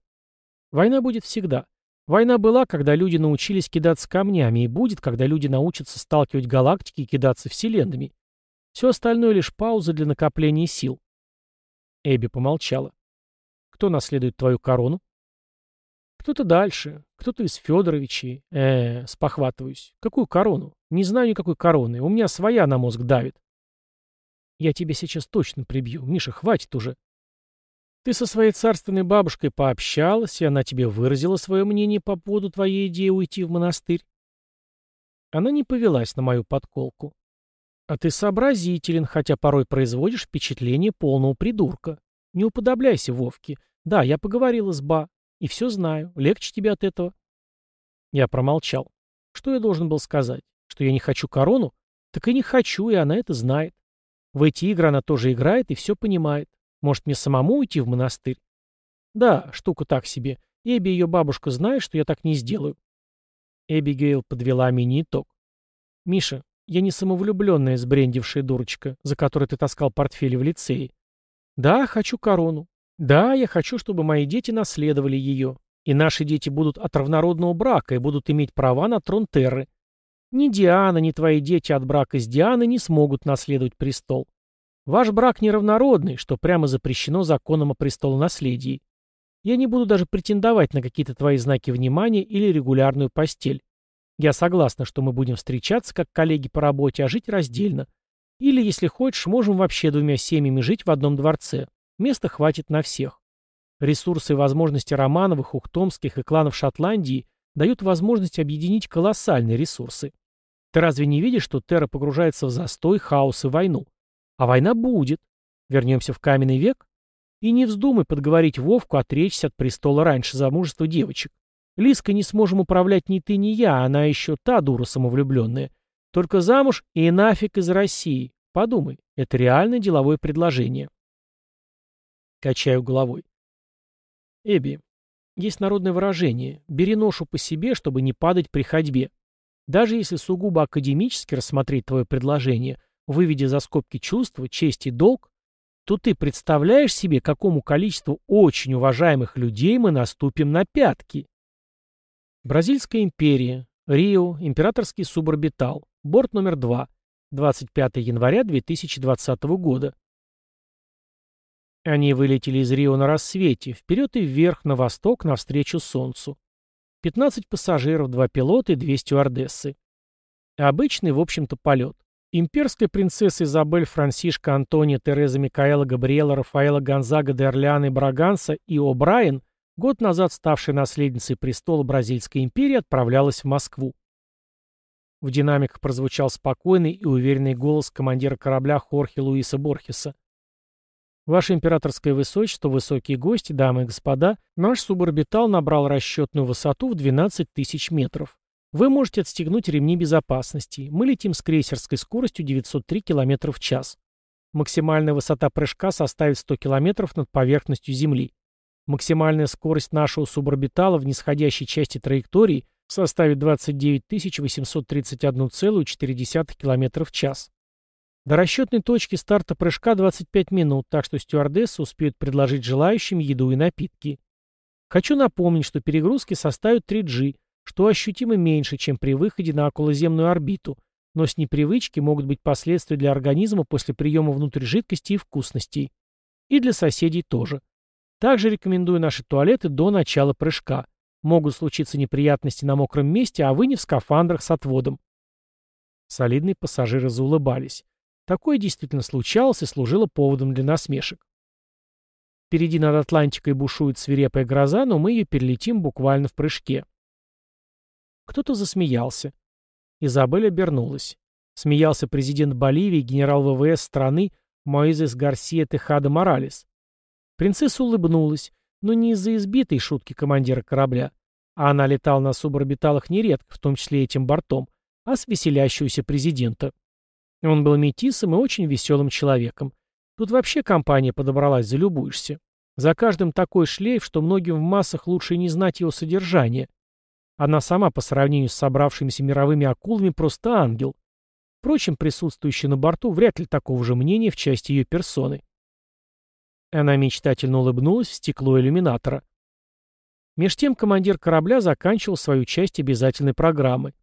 Война будет всегда. Война была, когда люди научились кидаться камнями, и будет, когда люди научатся сталкивать галактики и кидаться вселенными. Все остальное лишь пауза для накопления сил. Эбби помолчала. Кто наследует твою корону? Кто-то дальше, кто-то из Федоровичей. Э, спохватываюсь. Какую корону? Не знаю никакой короны. У меня своя на мозг давит. Я тебя сейчас точно прибью. Миша, хватит уже. Ты со своей царственной бабушкой пообщалась, и она тебе выразила свое мнение по поводу твоей идеи уйти в монастырь? Она не повелась на мою подколку. А ты сообразителен, хотя порой производишь впечатление полного придурка. Не уподобляйся Вовке. Да, я поговорила с Ба, и все знаю. Легче тебе от этого. Я промолчал. Что я должен был сказать? Что я не хочу корону? Так и не хочу, и она это знает. В эти игры она тоже играет и все понимает. Может, мне самому уйти в монастырь? Да, штука так себе. Эбби и ее бабушка знают, что я так не сделаю. Эбигейл подвела мини-итог. Миша, я не самовлюбленная сбрендившая дурочка, за которой ты таскал портфели в лицее. Да, хочу корону. Да, я хочу, чтобы мои дети наследовали ее. И наши дети будут от равнородного брака и будут иметь права на трон Терры. Ни Диана, ни твои дети от брака с Дианой не смогут наследовать престол. Ваш брак неравнородный, что прямо запрещено законом о престолонаследии. Я не буду даже претендовать на какие-то твои знаки внимания или регулярную постель. Я согласна, что мы будем встречаться как коллеги по работе, а жить раздельно. Или, если хочешь, можем вообще двумя семьями жить в одном дворце. Места хватит на всех. Ресурсы и возможности Романовых, Ухтомских и кланов Шотландии дают возможность объединить колоссальные ресурсы. Ты разве не видишь, что Терра погружается в застой, хаос и войну? А война будет. Вернемся в каменный век? И не вздумай подговорить Вовку отречься от престола раньше замужества девочек. Лиской не сможем управлять ни ты, ни я, она еще та дура самовлюбленная. Только замуж и нафиг из России. Подумай, это реальное деловое предложение. Качаю головой. Эбби, есть народное выражение «бери ношу по себе, чтобы не падать при ходьбе». Даже если сугубо академически рассмотреть твое предложение, выведя за скобки чувства, честь и долг, то ты представляешь себе, какому количеству очень уважаемых людей мы наступим на пятки. Бразильская империя, Рио, императорский суборбитал, борт номер 2, 25 января 2020 года. Они вылетели из Рио на рассвете, вперед и вверх, на восток, навстречу солнцу. 15 пассажиров, два пилота и две стюардессы. Обычный, в общем-то, полет. Имперская принцесса Изабель Франсишка Антония Тереза Микаэла Габриэла Рафаэла Гонзага де Орляна и Браганса и О'Брайен, год назад ставшая наследницей престола Бразильской империи, отправлялась в Москву. В динамиках прозвучал спокойный и уверенный голос командира корабля Хорхе Луиса Борхеса. Ваше императорское высочество, высокие гости, дамы и господа, наш суборбитал набрал расчетную высоту в 12 тысяч метров. Вы можете отстегнуть ремни безопасности. Мы летим с крейсерской скоростью 903 км в час. Максимальная высота прыжка составит 100 км над поверхностью Земли. Максимальная скорость нашего суборбитала в нисходящей части траектории составит 29 831,4 км в час. До расчетной точки старта прыжка 25 минут, так что стюардессы успеют предложить желающим еду и напитки. Хочу напомнить, что перегрузки составят 3G, что ощутимо меньше, чем при выходе на околоземную орбиту, но с непривычки могут быть последствия для организма после приема внутрь жидкости и вкусностей. И для соседей тоже. Также рекомендую наши туалеты до начала прыжка. Могут случиться неприятности на мокром месте, а вы не в скафандрах с отводом. Солидные пассажиры заулыбались. Такое действительно случалось и служило поводом для насмешек. Впереди над Атлантикой бушует свирепая гроза, но мы ее перелетим буквально в прыжке. Кто-то засмеялся. Изабель обернулась. Смеялся президент Боливии, генерал ВВС страны Моизес Гарсия Техада Моралес. Принцесса улыбнулась, но не из-за избитой шутки командира корабля. А она летала на суборбиталах нередко, в том числе этим бортом, а с веселящегося президента. Он был метисом и очень веселым человеком. Тут вообще компания подобралась, залюбуешься. За каждым такой шлейф, что многим в массах лучше не знать его содержания. Она сама по сравнению с собравшимися мировыми акулами просто ангел. Впрочем, присутствующие на борту вряд ли такого же мнения в части ее персоны. Она мечтательно улыбнулась в стекло иллюминатора. Меж тем командир корабля заканчивал свою часть обязательной программы.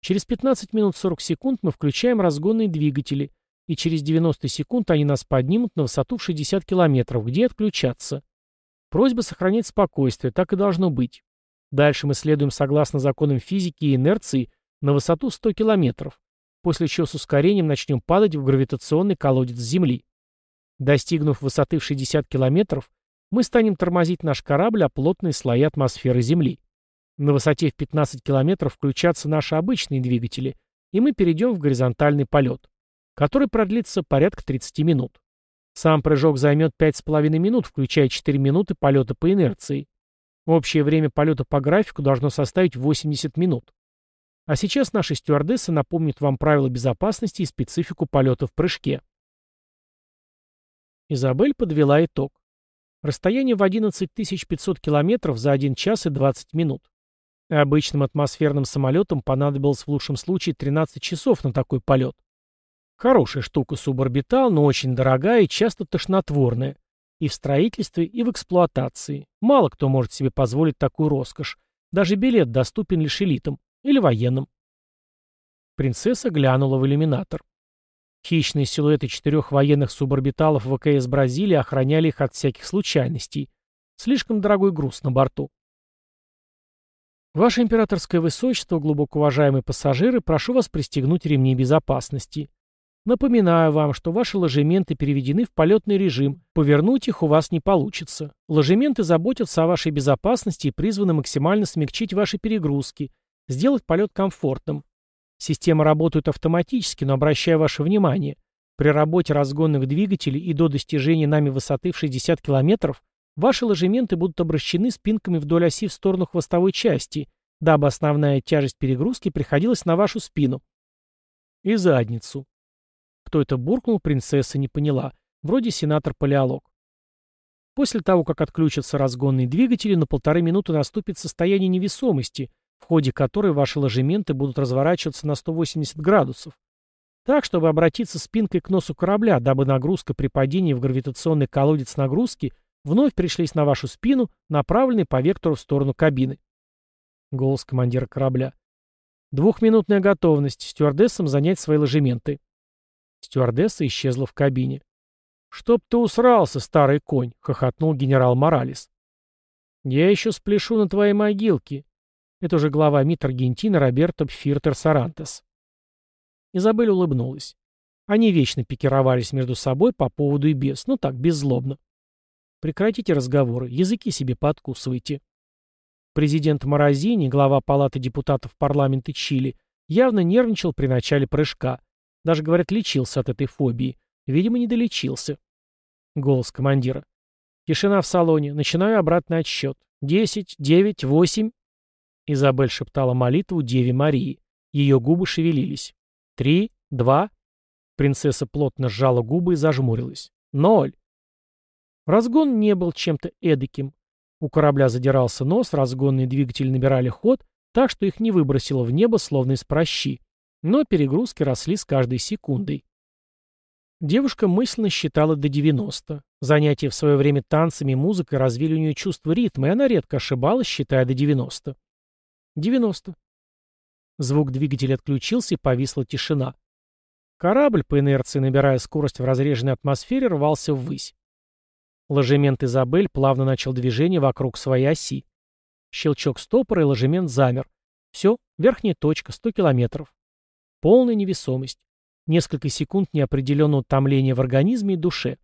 Через 15 минут 40 секунд мы включаем разгонные двигатели, и через 90 секунд они нас поднимут на высоту в 60 километров, где отключаться. Просьба сохранить спокойствие, так и должно быть. Дальше мы следуем согласно законам физики и инерции на высоту 100 километров, после чего с ускорением начнем падать в гравитационный колодец Земли. Достигнув высоты в 60 километров, мы станем тормозить наш корабль о плотные слои атмосферы Земли. На высоте в 15 километров включатся наши обычные двигатели, и мы перейдем в горизонтальный полет, который продлится порядка 30 минут. Сам прыжок займет 5,5 минут, включая 4 минуты полета по инерции. Общее время полета по графику должно составить 80 минут. А сейчас наши стюардессы напомнят вам правила безопасности и специфику полета в прыжке. Изабель подвела итог. Расстояние в 11 500 километров за 1 час и 20 минут. Обычным атмосферным самолетам понадобилось в лучшем случае 13 часов на такой полет. Хорошая штука суборбитал, но очень дорогая и часто тошнотворная. И в строительстве, и в эксплуатации. Мало кто может себе позволить такую роскошь. Даже билет доступен лишь элитам или военным. Принцесса глянула в иллюминатор. Хищные силуэты четырех военных суборбиталов ВКС Бразилии охраняли их от всяких случайностей. Слишком дорогой груз на борту. Ваше императорское высочество, глубоко уважаемые пассажиры, прошу вас пристегнуть ремни безопасности. Напоминаю вам, что ваши ложементы переведены в полетный режим. Повернуть их у вас не получится. Ложементы заботятся о вашей безопасности и призваны максимально смягчить ваши перегрузки, сделать полет комфортным. Система работает автоматически, но обращаю ваше внимание, при работе разгонных двигателей и до достижения нами высоты в 60 км ваши ложементы будут обращены спинками вдоль оси в сторону хвостовой части, дабы основная тяжесть перегрузки приходилась на вашу спину. И задницу. Кто это буркнул, принцесса не поняла. Вроде сенатор-палеолог. После того, как отключатся разгонные двигатели, на полторы минуты наступит состояние невесомости, в ходе которой ваши ложементы будут разворачиваться на 180 градусов. Так, чтобы обратиться спинкой к носу корабля, дабы нагрузка при падении в гравитационный колодец нагрузки вновь пришлись на вашу спину, направленный по вектору в сторону кабины. Голос командира корабля. Двухминутная готовность. Стюардессам занять свои ложементы. Стюардесса исчезла в кабине. «Чтоб ты усрался, старый конь!» — хохотнул генерал Моралес. «Я еще спляшу на твоей могилке!» Это уже глава МИД Аргентины Роберто Пфиртер Сарантес. Изабель улыбнулась. Они вечно пикировались между собой по поводу и без, ну так, беззлобно. Прекратите разговоры, языки себе подкусывайте. Президент Морозини, глава Палаты депутатов парламента Чили, явно нервничал при начале прыжка. Даже, говорят, лечился от этой фобии. Видимо, не долечился. Голос командира. Тишина в салоне. Начинаю обратный отсчет. Десять, девять, восемь. Изабель шептала молитву Деве Марии. Ее губы шевелились. Три, два. Принцесса плотно сжала губы и зажмурилась. Ноль. Разгон не был чем-то эдаким. У корабля задирался нос, разгонные двигатели набирали ход, так что их не выбросило в небо, словно из прощи. Но перегрузки росли с каждой секундой. Девушка мысленно считала до 90. Занятия в свое время танцами и музыкой развили у нее чувство ритма, и она редко ошибалась, считая до 90. 90. Звук двигателя отключился, и повисла тишина. Корабль, по инерции набирая скорость в разреженной атмосфере, рвался ввысь. Ложемент Изабель плавно начал движение вокруг своей оси. Щелчок стопора, и ложемент замер. Все, верхняя точка, 100 километров. Полная невесомость. Несколько секунд неопределенного томления в организме и душе.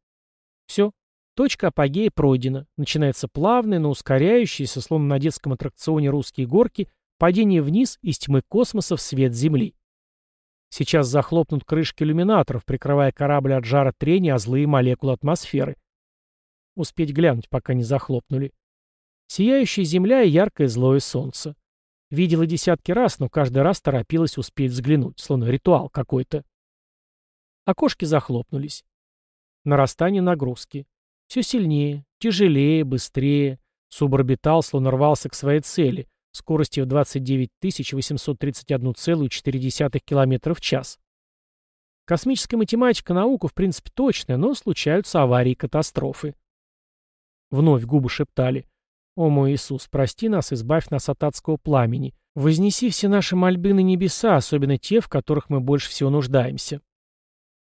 Все. Точка апогея пройдена. Начинается плавное, но ускоряющееся, словно на детском аттракционе «Русские горки», падение вниз из тьмы космоса в свет Земли. Сейчас захлопнут крышки иллюминаторов, прикрывая корабль от жара трения о злые молекулы атмосферы. Успеть глянуть, пока не захлопнули. Сияющая земля и яркое злое солнце. Видела десятки раз, но каждый раз торопилась успеть взглянуть, словно ритуал какой-то. Окошки захлопнулись. Нарастание нагрузки. Все сильнее, тяжелее, быстрее. Суборбитал словно рвался к своей цели, скорости в 29 831,4 км в час. Космическая математика наука в принципе точная, но случаются аварии и катастрофы. Вновь губы шептали. «О мой Иисус, прости нас, избавь нас от адского пламени. Вознеси все наши мольбы на небеса, особенно те, в которых мы больше всего нуждаемся».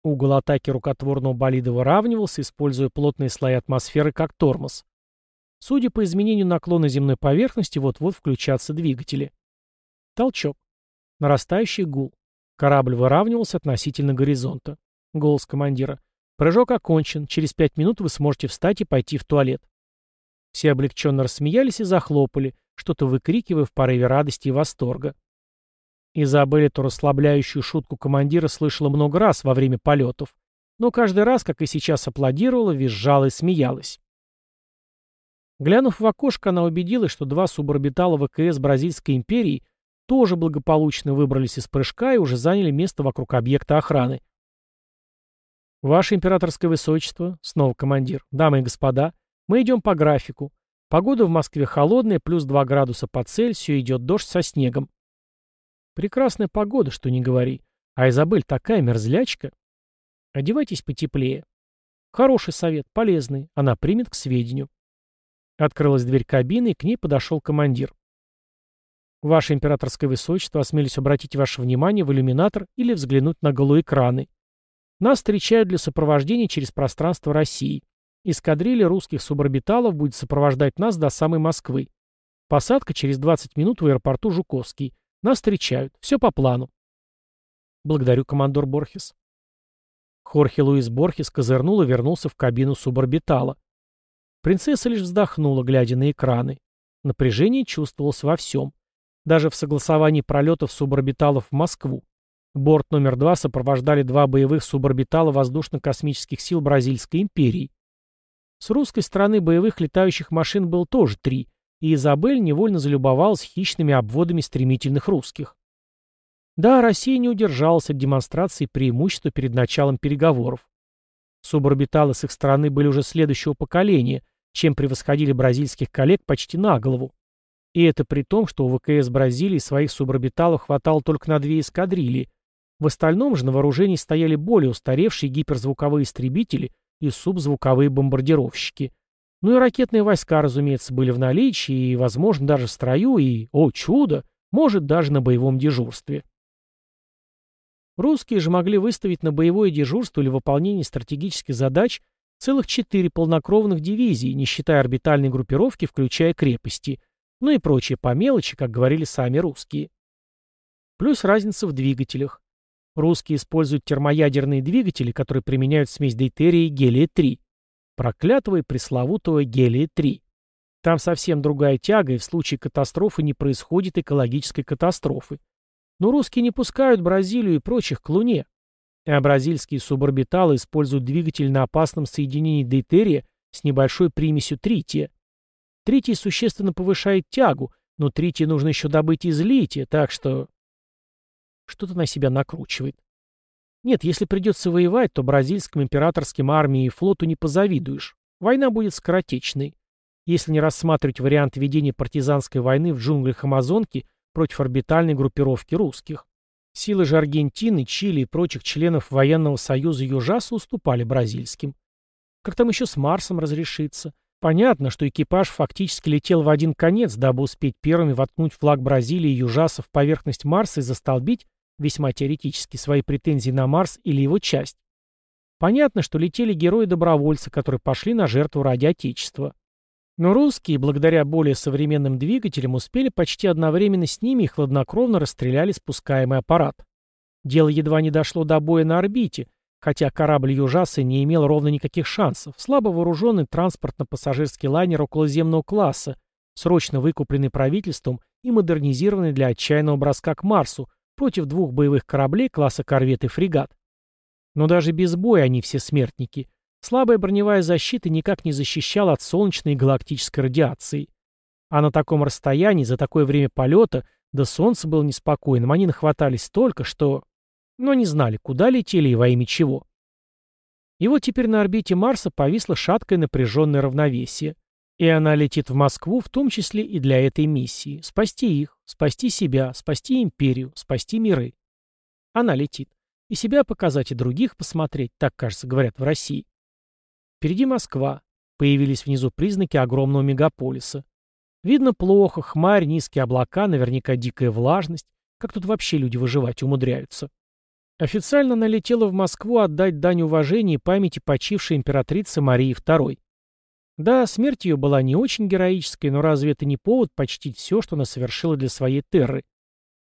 Угол атаки рукотворного болида выравнивался, используя плотные слои атмосферы как тормоз. Судя по изменению наклона земной поверхности, вот-вот включатся двигатели. Толчок. Нарастающий гул. Корабль выравнивался относительно горизонта. Голос командира. Прыжок окончен. Через пять минут вы сможете встать и пойти в туалет. Все облегченно рассмеялись и захлопали, что-то выкрикивая в порыве радости и восторга. Изабель эту расслабляющую шутку командира слышала много раз во время полетов, но каждый раз, как и сейчас, аплодировала, визжала и смеялась. Глянув в окошко, она убедилась, что два суборбитала ВКС Бразильской империи тоже благополучно выбрались из прыжка и уже заняли место вокруг объекта охраны. «Ваше императорское высочество», — снова командир, — «дамы и господа, мы идем по графику. Погода в Москве холодная, плюс 2 градуса по Цельсию, идет дождь со снегом. Прекрасная погода, что не говори. А Изабель такая мерзлячка. Одевайтесь потеплее. Хороший совет, полезный. Она примет к сведению. Открылась дверь кабины, и к ней подошел командир. Ваше императорское высочество, осмелюсь обратить ваше внимание в иллюминатор или взглянуть на голоэкраны. Нас встречают для сопровождения через пространство России. Эскадрилья русских суборбиталов будет сопровождать нас до самой Москвы. Посадка через 20 минут в аэропорту Жуковский. Нас встречают. Все по плану. Благодарю, командор Борхес. Хорхе Луис Борхес козырнул и вернулся в кабину суборбитала. Принцесса лишь вздохнула, глядя на экраны. Напряжение чувствовалось во всем. Даже в согласовании пролетов суборбиталов в Москву. Борт номер два сопровождали два боевых суборбитала воздушно-космических сил Бразильской империи. С русской стороны боевых летающих машин было тоже три, и Изабель невольно залюбовалась хищными обводами стремительных русских. Да, Россия не удержалась от демонстрации преимущества перед началом переговоров. Суборбиталы с их стороны были уже следующего поколения, чем превосходили бразильских коллег почти на голову. И это при том, что у ВКС Бразилии своих суборбиталов хватало только на две эскадрильи. В остальном же на вооружении стояли более устаревшие гиперзвуковые истребители и субзвуковые бомбардировщики. Ну и ракетные войска, разумеется, были в наличии и, возможно, даже в строю и, о чудо, может, даже на боевом дежурстве. Русские же могли выставить на боевое дежурство или выполнение стратегических задач целых четыре полнокровных дивизии, не считая орбитальной группировки, включая крепости, ну и прочие по мелочи, как говорили сами русские. Плюс разница в двигателях. Русские используют термоядерные двигатели, которые применяют смесь дейтерия и гелия-3. Проклятого и пресловутого гелия-3. Там совсем другая тяга, и в случае катастрофы не происходит экологической катастрофы. Но русские не пускают Бразилию и прочих к Луне. А бразильские суборбиталы используют двигатель на опасном соединении дейтерия с небольшой примесью трития. Тритий существенно повышает тягу, но тритий нужно еще добыть из лития, так что... Что-то на себя накручивает. Нет, если придется воевать, то бразильским императорским армии и флоту не позавидуешь. Война будет скоротечной. Если не рассматривать вариант ведения партизанской войны в джунглях Амазонки против орбитальной группировки русских. Силы же Аргентины, Чили и прочих членов военного союза Южаса уступали бразильским. Как там еще с Марсом разрешиться? Понятно, что экипаж фактически летел в один конец, дабы успеть первыми воткнуть флаг Бразилии и Южаса в поверхность Марса и застолбить, весьма теоретически, свои претензии на Марс или его часть. Понятно, что летели герои-добровольцы, которые пошли на жертву ради Отечества. Но русские, благодаря более современным двигателям, успели почти одновременно с ними и хладнокровно расстреляли спускаемый аппарат. Дело едва не дошло до боя на орбите, хотя корабль Южасы не имел ровно никаких шансов. Слабо вооруженный транспортно-пассажирский лайнер околоземного класса, срочно выкупленный правительством и модернизированный для отчаянного броска к Марсу против двух боевых кораблей класса корвет и фрегат. Но даже без боя они все смертники, Слабая броневая защита никак не защищала от солнечной и галактической радиации. А на таком расстоянии, за такое время полета, да солнце было неспокойным, они нахватались столько, что... Но не знали, куда летели и во имя чего. И вот теперь на орбите Марса повисло шаткое напряженное равновесие. И она летит в Москву, в том числе и для этой миссии. Спасти их, спасти себя, спасти империю, спасти миры. Она летит. И себя показать, и других посмотреть, так, кажется, говорят в России. Впереди Москва. Появились внизу признаки огромного мегаполиса. Видно плохо, хмарь, низкие облака, наверняка дикая влажность. Как тут вообще люди выживать умудряются? Официально налетела в Москву отдать дань уважения и памяти почившей императрице Марии II. Да, смерть ее была не очень героической, но разве это не повод почтить все, что она совершила для своей терры?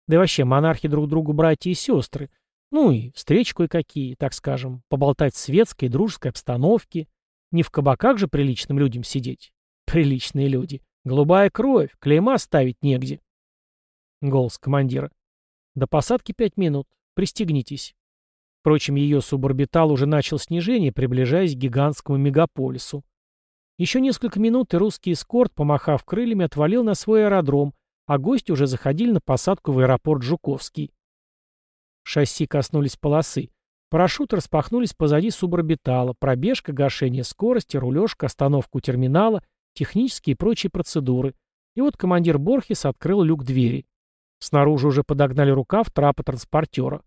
Да и вообще, монархи друг другу братья и сестры. Ну и встречи кое-какие, так скажем, поболтать в светской, дружеской обстановке, не в кабаках же приличным людям сидеть. Приличные люди. Голубая кровь, клейма ставить негде. Голос командира. До посадки пять минут. Пристегнитесь. Впрочем, ее суборбитал уже начал снижение, приближаясь к гигантскому мегаполису. Еще несколько минут, и русский эскорт, помахав крыльями, отвалил на свой аэродром, а гости уже заходили на посадку в аэропорт Жуковский. Шасси коснулись полосы. Парашюты распахнулись позади суборбитала, пробежка, гашение скорости, рулежка, остановка у терминала, технические и прочие процедуры. И вот командир Борхес открыл люк двери. Снаружи уже подогнали рукав трапа транспортера.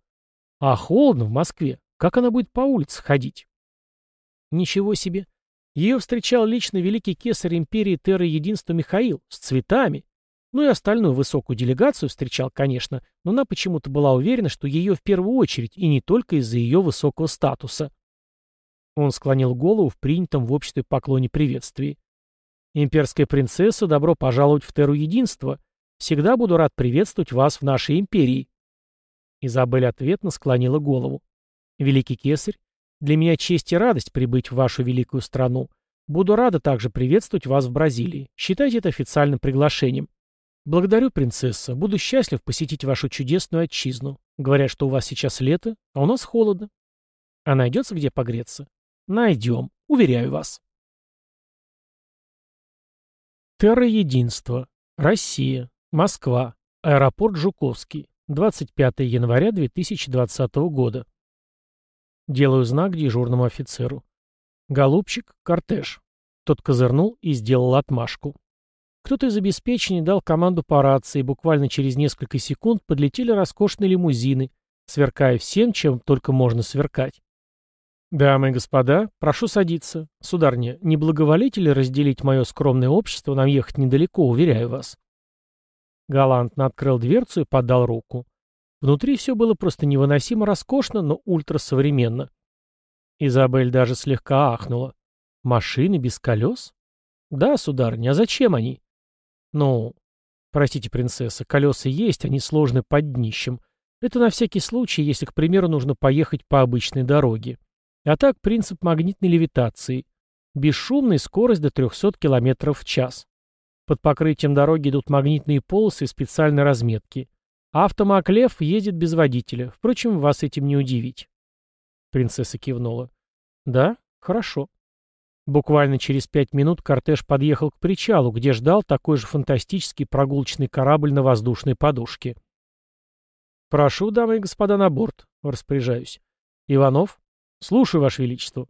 А холодно в Москве. Как она будет по улице ходить? Ничего себе. Ее встречал лично великий кесарь империи Терры Единства Михаил с цветами. Ну и остальную высокую делегацию встречал, конечно, но она почему-то была уверена, что ее в первую очередь, и не только из-за ее высокого статуса. Он склонил голову в принятом в обществе поклоне приветствии. «Имперская принцесса, добро пожаловать в Терру Единства. Всегда буду рад приветствовать вас в нашей империи». Изабель ответно склонила голову. «Великий кесарь, Для меня честь и радость прибыть в вашу великую страну. Буду рада также приветствовать вас в Бразилии. Считайте это официальным приглашением. Благодарю, принцесса. Буду счастлив посетить вашу чудесную отчизну. Говорят, что у вас сейчас лето, а у нас холодно. А найдется где погреться? Найдем, уверяю вас. Терра Единство. Россия. Москва. Аэропорт Жуковский. 25 января 2020 года. Делаю знак дежурному офицеру. Голубчик, кортеж. Тот козырнул и сделал отмашку. Кто-то из обеспечения дал команду по рации, и буквально через несколько секунд подлетели роскошные лимузины, сверкая всем, чем только можно сверкать. «Дамы и господа, прошу садиться. Сударня, не благоволите ли разделить мое скромное общество? Нам ехать недалеко, уверяю вас». Галантно открыл дверцу и подал руку. Внутри все было просто невыносимо роскошно, но ультрасовременно. Изабель даже слегка ахнула. «Машины без колес?» «Да, сударыня, а зачем они?» «Ну, простите, принцесса, колеса есть, они сложны под днищем. Это на всякий случай, если, к примеру, нужно поехать по обычной дороге. А так принцип магнитной левитации. Бесшумная скорость до 300 км в час. Под покрытием дороги идут магнитные полосы и специальной разметки. Автомаклев едет без водителя. Впрочем, вас этим не удивить. Принцесса кивнула. Да, хорошо. Буквально через пять минут кортеж подъехал к причалу, где ждал такой же фантастический прогулочный корабль на воздушной подушке. «Прошу, дамы и господа, на борт», — распоряжаюсь. «Иванов?» «Слушаю, Ваше Величество».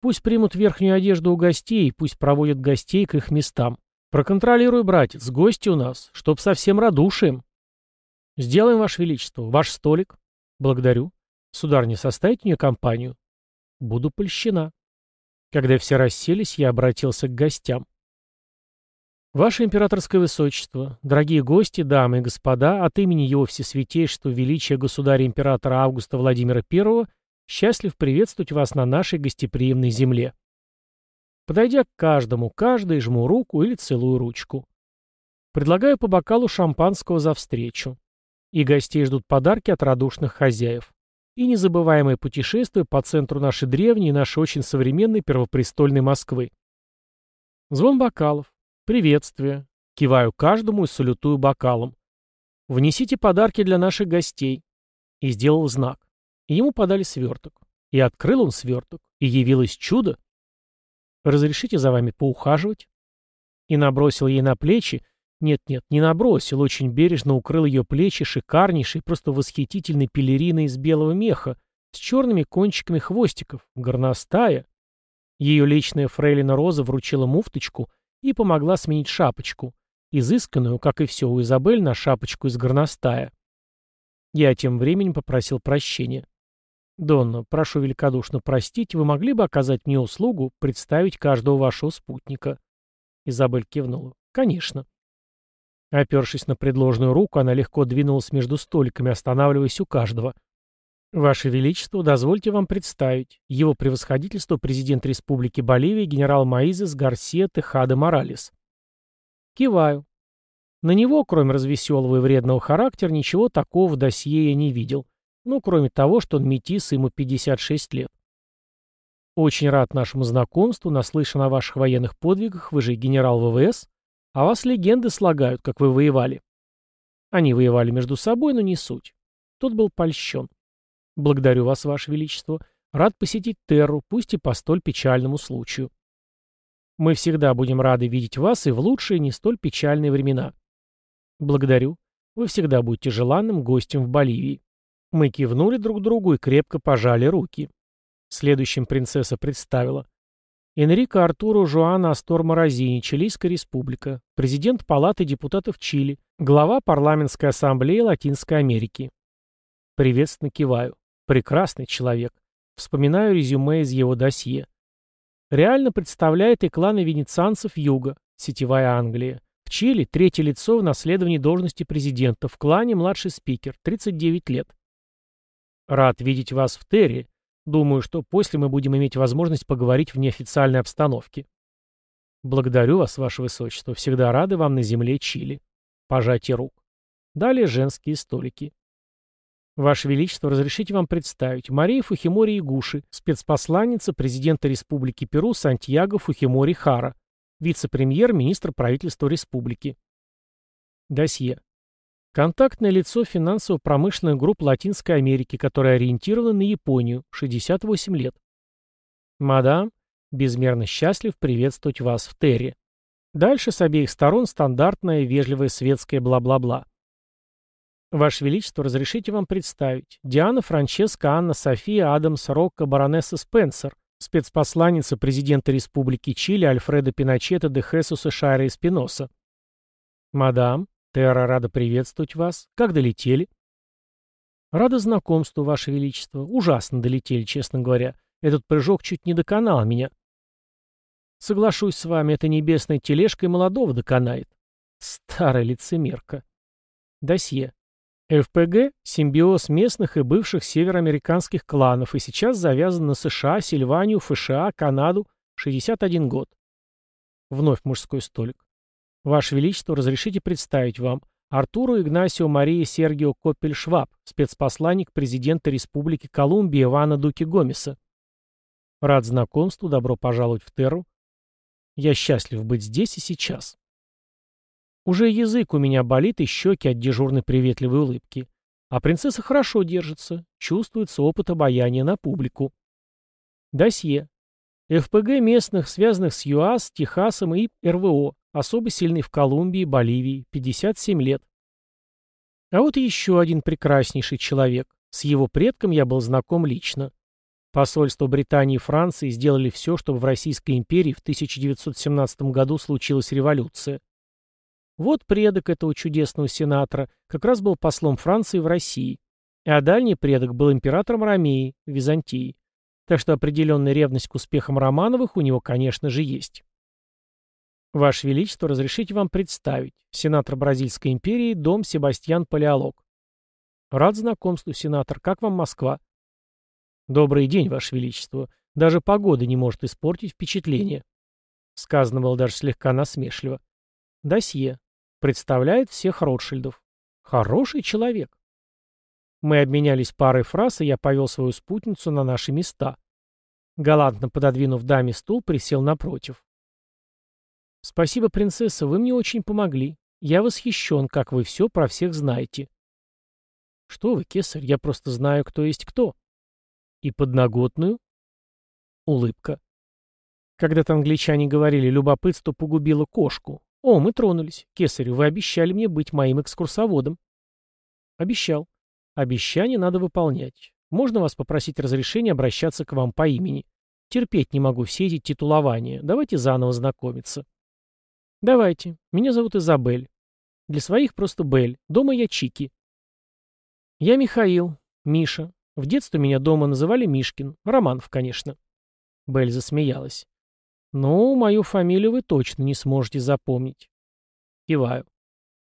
«Пусть примут верхнюю одежду у гостей, пусть проводят гостей к их местам. Проконтролируй, братец, гости у нас, чтоб совсем радушием». «Сделаем, Ваше Величество. Ваш столик». «Благодарю. Сударыня, составите мне компанию?» «Буду польщена». Когда все расселись, я обратился к гостям. Ваше императорское высочество, дорогие гости, дамы и господа, от имени его всесвятейшества величия государя-императора Августа Владимира I счастлив приветствовать вас на нашей гостеприимной земле. Подойдя к каждому, каждый жму руку или целую ручку. Предлагаю по бокалу шампанского за встречу. И гостей ждут подарки от радушных хозяев и незабываемое путешествие по центру нашей древней и нашей очень современной первопрестольной Москвы. Звон бокалов. Приветствие. Киваю каждому и салютую бокалом. Внесите подарки для наших гостей. И сделал знак. И ему подали сверток. И открыл он сверток. И явилось чудо. Разрешите за вами поухаживать? И набросил ей на плечи нет-нет, не набросил, очень бережно укрыл ее плечи шикарнейшей, просто восхитительной пелериной из белого меха, с черными кончиками хвостиков, горностая. Ее личная фрейлина Роза вручила муфточку и помогла сменить шапочку, изысканную, как и все у Изабель, на шапочку из горностая. Я тем временем попросил прощения. «Донна, прошу великодушно простить, вы могли бы оказать мне услугу, представить каждого вашего спутника?» Изабель кивнула. «Конечно». Опершись на предложенную руку, она легко двинулась между столиками, останавливаясь у каждого. «Ваше Величество, дозвольте вам представить. Его превосходительство президент Республики Боливия генерал Маизес Гарсия Техада Моралес». Киваю. На него, кроме развеселого и вредного характера, ничего такого в досье я не видел. Ну, кроме того, что он метис, ему 56 лет. Очень рад нашему знакомству, наслышан о ваших военных подвигах, вы же генерал ВВС. А вас легенды слагают, как вы воевали. Они воевали между собой, но не суть. Тот был польщен. Благодарю вас, ваше величество. Рад посетить Терру, пусть и по столь печальному случаю. Мы всегда будем рады видеть вас и в лучшие, не столь печальные времена. Благодарю. Вы всегда будете желанным гостем в Боливии. Мы кивнули друг другу и крепко пожали руки. Следующим принцесса представила. Энрико Артуро Жуана Астор Морозини, Чилийская республика, президент Палаты депутатов Чили, глава Парламентской ассамблеи Латинской Америки. Приветственно киваю. Прекрасный человек. Вспоминаю резюме из его досье. Реально представляет и кланы венецианцев Юга, сетевая Англия. В Чили третье лицо в наследовании должности президента, в клане младший спикер, 39 лет. Рад видеть вас в Терре, Думаю, что после мы будем иметь возможность поговорить в неофициальной обстановке. Благодарю вас, ваше высочество. Всегда рады вам на земле Чили. Пожатие рук. Далее женские столики. Ваше Величество, разрешите вам представить Мария Фухимори Игуши, спецпосланница президента Республики Перу Сантьяго Фухимори Хара, вице-премьер, министр правительства республики. Досье. Контактное лицо финансово-промышленных групп Латинской Америки, которое ориентировано на Японию, 68 лет. Мадам, безмерно счастлив приветствовать вас в Терре. Дальше с обеих сторон стандартное, вежливое, светское бла-бла-бла. Ваше Величество, разрешите вам представить. Диана Франческа Анна София Адамс Рокко баронесса Спенсер, спецпосланница президента Республики Чили Альфреда Пиночета де Хесуса Шайра и Спиноса. Мадам, Терра рада приветствовать вас. Как долетели? Рада знакомству, Ваше Величество. Ужасно долетели, честно говоря. Этот прыжок чуть не доконал меня. Соглашусь с вами, эта небесная тележка и молодого доконает. Старая лицемерка. Досье. ФПГ – симбиоз местных и бывших североамериканских кланов и сейчас завязан на США, Сильванию, ФША, Канаду, 61 год. Вновь мужской столик. Ваше Величество, разрешите представить вам Артуру Игнасио Мария Сергио Коппель-Шваб, спецпосланник президента Республики Колумбия Ивана Дуки Гомеса. Рад знакомству, добро пожаловать в Терру. Я счастлив быть здесь и сейчас. Уже язык у меня болит и щеки от дежурной приветливой улыбки. А принцесса хорошо держится, чувствуется опыт обаяния на публику. Досье. ФПГ местных, связанных с ЮАС, Техасом и РВО, особо сильный в Колумбии, Боливии, 57 лет. А вот еще один прекраснейший человек. С его предком я был знаком лично. Посольства Британии и Франции сделали все, чтобы в Российской империи в 1917 году случилась революция. Вот предок этого чудесного сенатора как раз был послом Франции в России, а дальний предок был императором Ромеи, Византии. Так что определенная ревность к успехам Романовых у него, конечно же, есть. Ваше Величество, разрешите вам представить. Сенатор Бразильской империи, дом Себастьян Палеолог. Рад знакомству, сенатор. Как вам Москва? Добрый день, Ваше Величество. Даже погода не может испортить впечатление. Сказано было даже слегка насмешливо. Досье. Представляет всех Ротшильдов. Хороший человек. Мы обменялись парой фраз, и я повел свою спутницу на наши места. Галантно пододвинув даме стул, присел напротив. «Спасибо, принцесса, вы мне очень помогли. Я восхищен, как вы все про всех знаете». «Что вы, кесарь, я просто знаю, кто есть кто». «И подноготную?» Улыбка. Когда-то англичане говорили, любопытство погубило кошку. «О, мы тронулись. Кесарю, вы обещали мне быть моим экскурсоводом». «Обещал. Обещание надо выполнять. Можно вас попросить разрешения обращаться к вам по имени? Терпеть не могу все эти титулования. Давайте заново знакомиться». «Давайте. Меня зовут Изабель. Для своих просто Бель. Дома я Чики». «Я Михаил. Миша. В детстве меня дома называли Мишкин. Романов, конечно». Бель засмеялась. «Ну, мою фамилию вы точно не сможете запомнить». Киваю.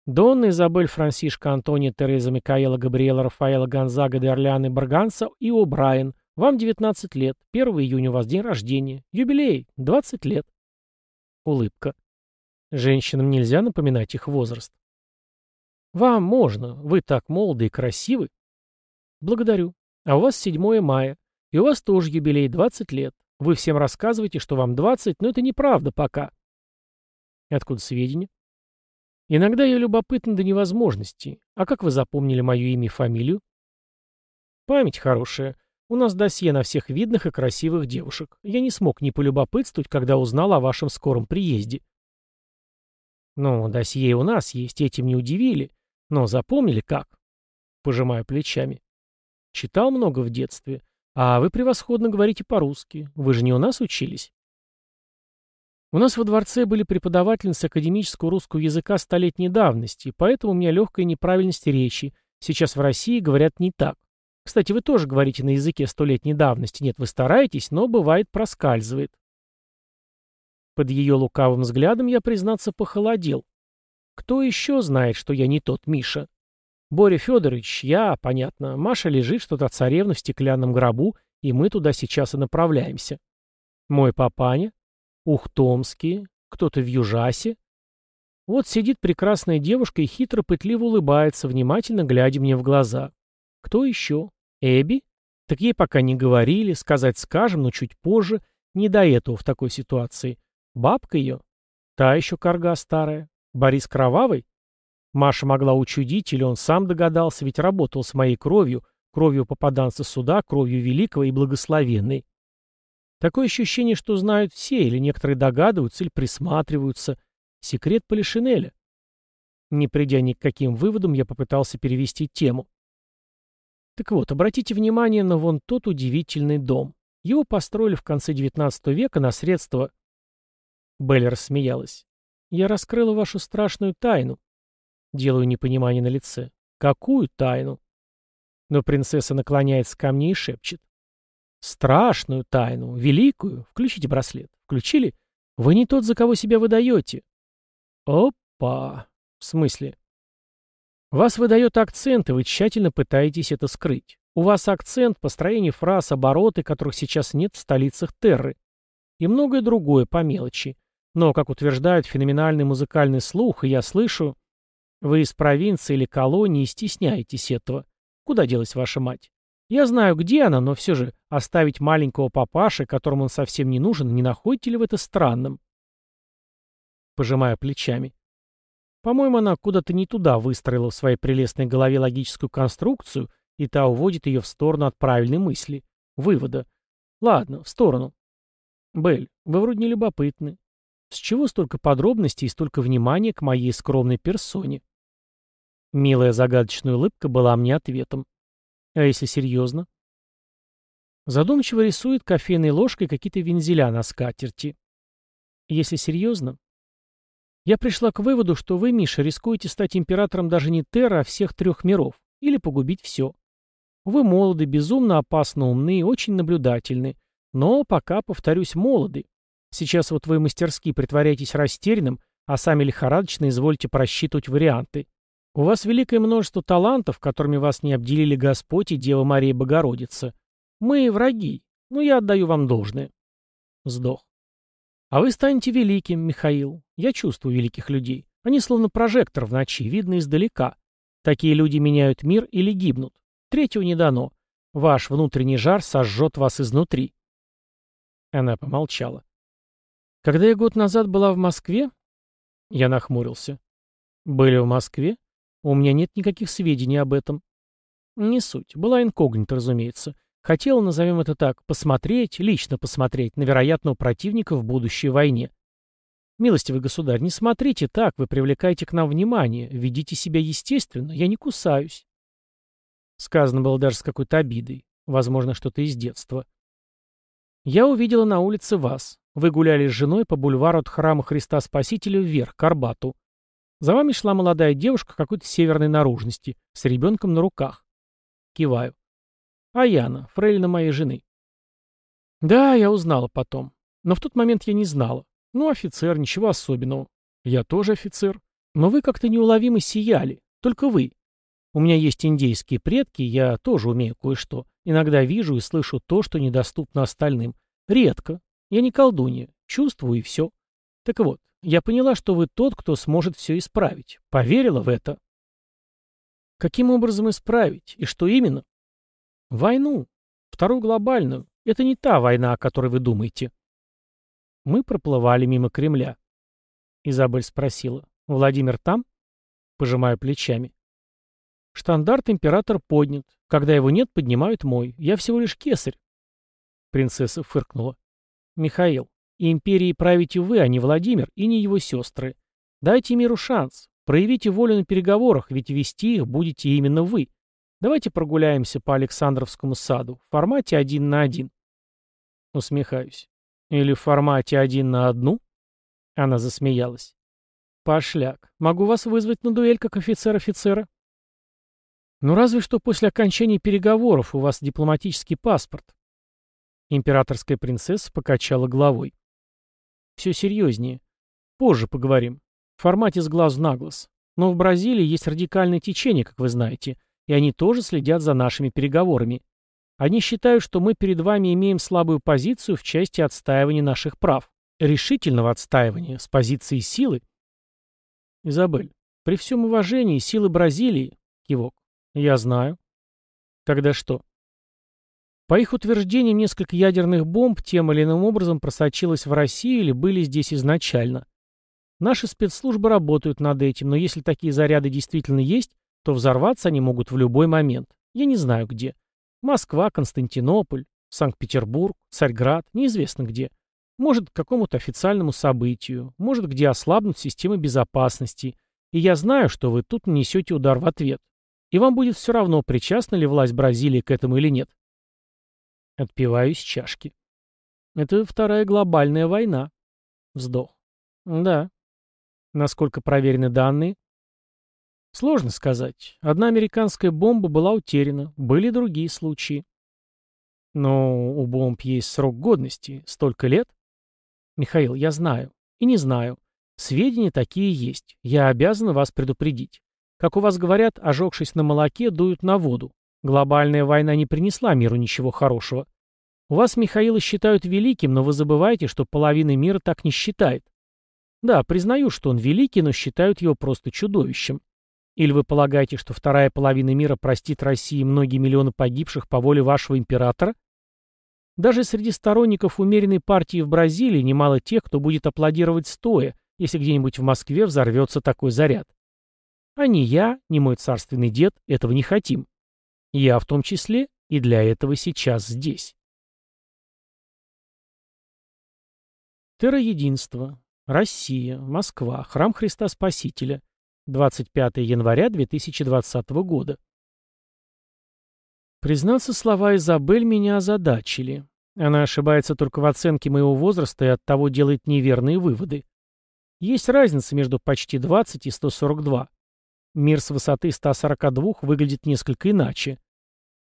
Донна Изабель Франсишка Антония Тереза Микаэла Габриэла Рафаэла Гонзага де Орлеаны Барганса и О'Брайен. Вам 19 лет. 1 июня у вас день рождения. Юбилей. 20 лет. Улыбка. Женщинам нельзя напоминать их возраст. Вам можно. Вы так молоды и красивы. Благодарю. А у вас 7 мая. И у вас тоже юбилей 20 лет. Вы всем рассказываете, что вам 20, но это неправда пока. Откуда сведения? Иногда я любопытна до невозможности. А как вы запомнили мое имя и фамилию? Память хорошая. У нас досье на всех видных и красивых девушек. Я не смог не полюбопытствовать, когда узнал о вашем скором приезде. Ну, досье у нас есть, этим не удивили. Но запомнили как? Пожимаю плечами. Читал много в детстве. А вы превосходно говорите по-русски. Вы же не у нас учились? У нас во дворце были преподавательницы академического русского языка столетней давности, поэтому у меня легкая неправильность речи. Сейчас в России говорят не так. Кстати, вы тоже говорите на языке столетней давности. Нет, вы стараетесь, но бывает проскальзывает. Под ее лукавым взглядом я, признаться, похолодел. Кто еще знает, что я не тот Миша? Боря Федорович, я, понятно, Маша лежит что-то царевна в стеклянном гробу, и мы туда сейчас и направляемся. Мой папаня, Ухтомские, кто-то в Южасе. Вот сидит прекрасная девушка и хитро-пытливо улыбается, внимательно глядя мне в глаза. Кто еще? Эбби? Так ей пока не говорили, сказать скажем, но чуть позже. Не до этого в такой ситуации. Бабка ее? Та еще корга старая. Борис Кровавый? Маша могла учудить, или он сам догадался, ведь работал с моей кровью, кровью попаданца суда, кровью великого и благословенной. Такое ощущение, что знают все, или некоторые догадываются, или присматриваются. Секрет Полишинеля. Не придя ни к каким выводам, я попытался перевести тему. Так вот, обратите внимание на вон тот удивительный дом. Его построили в конце XIX века на средства... Беллер смеялась. Я раскрыла вашу страшную тайну. Делаю непонимание на лице. Какую тайну? Но принцесса наклоняется ко мне и шепчет. Страшную тайну, великую. Включите браслет. Включили? Вы не тот, за кого себя выдаете. Опа. В смысле? Вас выдает акцент, и вы тщательно пытаетесь это скрыть. У вас акцент, построение фраз, обороты, которых сейчас нет в столицах Терры. И многое другое по мелочи. Но, как утверждают феноменальный музыкальный слух, и я слышу, вы из провинции или колонии стесняетесь этого. Куда делась ваша мать? Я знаю, где она, но все же оставить маленького папаши, которому он совсем не нужен, не находите ли в это странным? Пожимая плечами. По-моему, она куда-то не туда выстроила в своей прелестной голове логическую конструкцию, и та уводит ее в сторону от правильной мысли, вывода. Ладно, в сторону. Белль, вы вроде не любопытны. С чего столько подробностей и столько внимания к моей скромной персоне? Милая загадочная улыбка была мне ответом. А если серьезно? Задумчиво рисует кофейной ложкой какие-то вензеля на скатерти. Если серьезно, я пришла к выводу, что вы, Миша, рискуете стать императором даже не Терра, а всех трех миров, или погубить все. Вы молоды, безумно опасно умны и очень наблюдательны, но пока, повторюсь, молоды. Сейчас вот вы мастерски притворяетесь растерянным, а сами лихорадочно извольте просчитывать варианты. У вас великое множество талантов, которыми вас не обделили Господь и Дева Мария Богородица. Мы враги, но я отдаю вам должное. Сдох. А вы станете великим, Михаил. Я чувствую великих людей. Они словно прожектор в ночи, видно издалека. Такие люди меняют мир или гибнут. Третьего не дано. Ваш внутренний жар сожжет вас изнутри. Она помолчала. Когда я год назад была в Москве, я нахмурился. Были в Москве? У меня нет никаких сведений об этом. Не суть. Была инкогнита, разумеется. Хотел, назовем это так, посмотреть, лично посмотреть на вероятного противника в будущей войне. Милостивый государь, не смотрите так, вы привлекаете к нам внимание, ведите себя естественно, я не кусаюсь. Сказано было даже с какой-то обидой, возможно, что-то из детства. Я увидела на улице вас. Вы гуляли с женой по бульвару от храма Христа Спасителя вверх, к Арбату. За вами шла молодая девушка какой-то северной наружности, с ребенком на руках. Киваю. А Яна, фрейлина моей жены. Да, я узнала потом. Но в тот момент я не знала. Ну, офицер, ничего особенного. Я тоже офицер. Но вы как-то неуловимо сияли. Только вы. У меня есть индейские предки, я тоже умею кое-что. Иногда вижу и слышу то, что недоступно остальным. Редко. Я не колдунья. Чувствую и все. Так вот, я поняла, что вы тот, кто сможет все исправить. Поверила в это. Каким образом исправить? И что именно? Войну. Вторую глобальную. Это не та война, о которой вы думаете. Мы проплывали мимо Кремля. Изабель спросила. Владимир там? Пожимаю плечами. Штандарт император поднят. Когда его нет, поднимают мой. Я всего лишь кесарь. Принцесса фыркнула. Михаил, империей правите вы, а не Владимир и не его сестры. Дайте миру шанс. Проявите волю на переговорах, ведь вести их будете именно вы. Давайте прогуляемся по Александровскому саду в формате один на один. Усмехаюсь. Или в формате один на одну? Она засмеялась. Пошляк. Могу вас вызвать на дуэль как офицер-офицера? Ну разве что после окончания переговоров у вас дипломатический паспорт. Императорская принцесса покачала головой. Все серьезнее. Позже поговорим. В формате с глазу на глаз. Но в Бразилии есть радикальное течение, как вы знаете и они тоже следят за нашими переговорами. Они считают, что мы перед вами имеем слабую позицию в части отстаивания наших прав. Решительного отстаивания, с позиции силы. Изабель, при всем уважении силы Бразилии, кивок, я знаю. Тогда что? По их утверждениям, несколько ядерных бомб тем или иным образом просочилось в Россию или были здесь изначально. Наши спецслужбы работают над этим, но если такие заряды действительно есть, то взорваться они могут в любой момент. Я не знаю где. Москва, Константинополь, Санкт-Петербург, Царьград, неизвестно где. Может, к какому-то официальному событию, может, где ослабнут системы безопасности. И я знаю, что вы тут нанесете удар в ответ. И вам будет все равно, причастна ли власть Бразилии к этому или нет. Отпиваю из чашки. Это вторая глобальная война. Вздох. Да. Насколько проверены данные? Сложно сказать. Одна американская бомба была утеряна, были другие случаи. Но у бомб есть срок годности. Столько лет? Михаил, я знаю. И не знаю. Сведения такие есть. Я обязан вас предупредить. Как у вас говорят, ожегшись на молоке, дуют на воду. Глобальная война не принесла миру ничего хорошего. У вас Михаила считают великим, но вы забываете, что половина мира так не считает. Да, признаю, что он великий, но считают его просто чудовищем. Или вы полагаете, что вторая половина мира простит России многие миллионы погибших по воле вашего императора? Даже среди сторонников умеренной партии в Бразилии немало тех, кто будет аплодировать стоя, если где-нибудь в Москве взорвется такой заряд. А ни я, ни мой царственный дед этого не хотим. Я в том числе и для этого сейчас здесь. Терроединство. Россия. Москва. Храм Христа Спасителя. 25 января 2020 года. Признаться, слова Изабель меня озадачили. Она ошибается только в оценке моего возраста и оттого делает неверные выводы. Есть разница между почти 20 и 142. Мир с высоты 142 выглядит несколько иначе.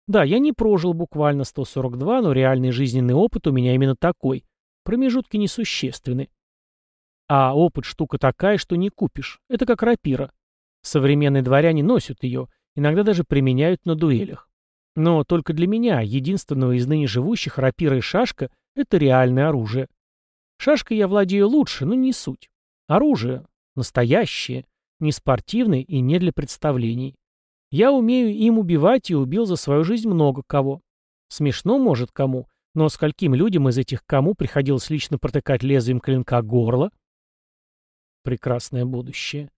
Да, я не прожил буквально 142, но реальный жизненный опыт у меня именно такой. Промежутки несущественны. А опыт штука такая, что не купишь. Это как рапира. Современные дворяне носят ее, иногда даже применяют на дуэлях. Но только для меня, единственного из ныне живущих, рапира и шашка — это реальное оружие. Шашкой я владею лучше, но не суть. Оружие. Настоящее. Не спортивное и не для представлений. Я умею им убивать и убил за свою жизнь много кого. Смешно, может, кому, но скольким людям из этих кому приходилось лично протыкать лезвием клинка горло? Прекрасное будущее.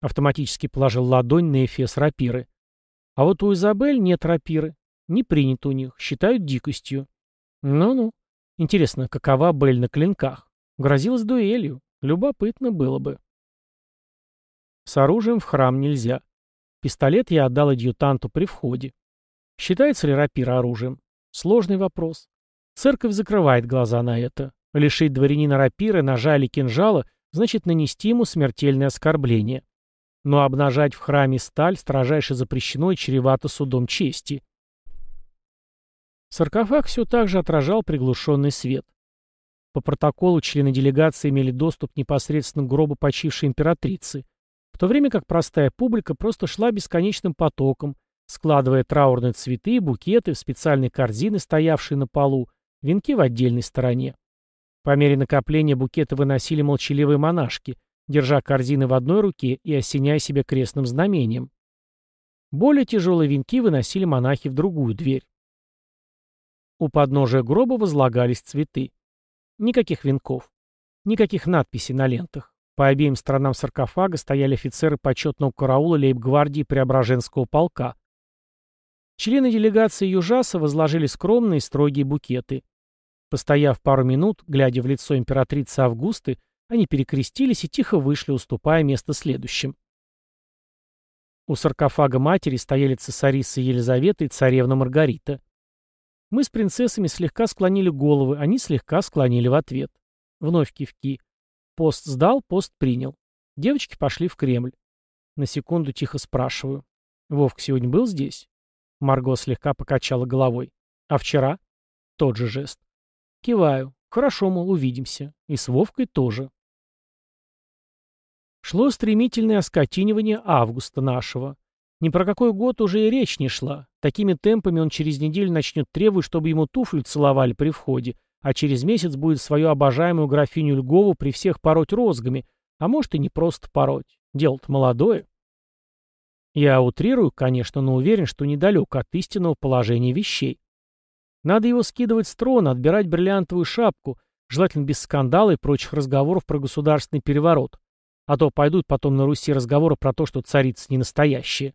Автоматически положил ладонь на эфес рапиры. А вот у Изабель нет рапиры. Не принято у них, считают дикостью. Ну-ну. Интересно, какова Бель на клинках? Грозилась дуэлью. Любопытно было бы. С оружием в храм нельзя. Пистолет я отдал адъютанту при входе. Считается ли рапира оружием? Сложный вопрос. Церковь закрывает глаза на это. Лишить дворянина рапиры, ножа или кинжала значит нанести ему смертельное оскорбление но обнажать в храме сталь строжайше запрещено и чревато судом чести. Саркофаг все так же отражал приглушенный свет. По протоколу члены делегации имели доступ непосредственно к гробу почившей императрицы, в то время как простая публика просто шла бесконечным потоком, складывая траурные цветы и букеты в специальные корзины, стоявшие на полу, венки в отдельной стороне. По мере накопления букеты выносили молчаливые монашки, держа корзины в одной руке и осеняя себя крестным знамением. Более тяжелые венки выносили монахи в другую дверь. У подножия гроба возлагались цветы. Никаких венков. Никаких надписей на лентах. По обеим сторонам саркофага стояли офицеры почетного караула лейб-гвардии Преображенского полка. Члены делегации Южаса возложили скромные строгие букеты. Постояв пару минут, глядя в лицо императрицы Августы, они перекрестились и тихо вышли, уступая место следующим. У саркофага матери стояли цесариса Елизавета и царевна Маргарита. Мы с принцессами слегка склонили головы, они слегка склонили в ответ. Вновь кивки. Пост сдал, пост принял. Девочки пошли в Кремль. На секунду тихо спрашиваю. Вовк сегодня был здесь? Марго слегка покачала головой. А вчера? Тот же жест. Киваю. Хорошо, мол, увидимся. И с Вовкой тоже. Шло стремительное оскотинивание августа нашего. Ни про какой год уже и речь не шла. Такими темпами он через неделю начнет требовать, чтобы ему туфлю целовали при входе, а через месяц будет свою обожаемую графиню Льгову при всех пороть розгами, а может и не просто пороть. Дело-то молодое. Я утрирую, конечно, но уверен, что недалек от истинного положения вещей. Надо его скидывать с трона, отбирать бриллиантовую шапку, желательно без скандала и прочих разговоров про государственный переворот. А то пойдут потом на Руси разговоры про то, что царица не настоящая.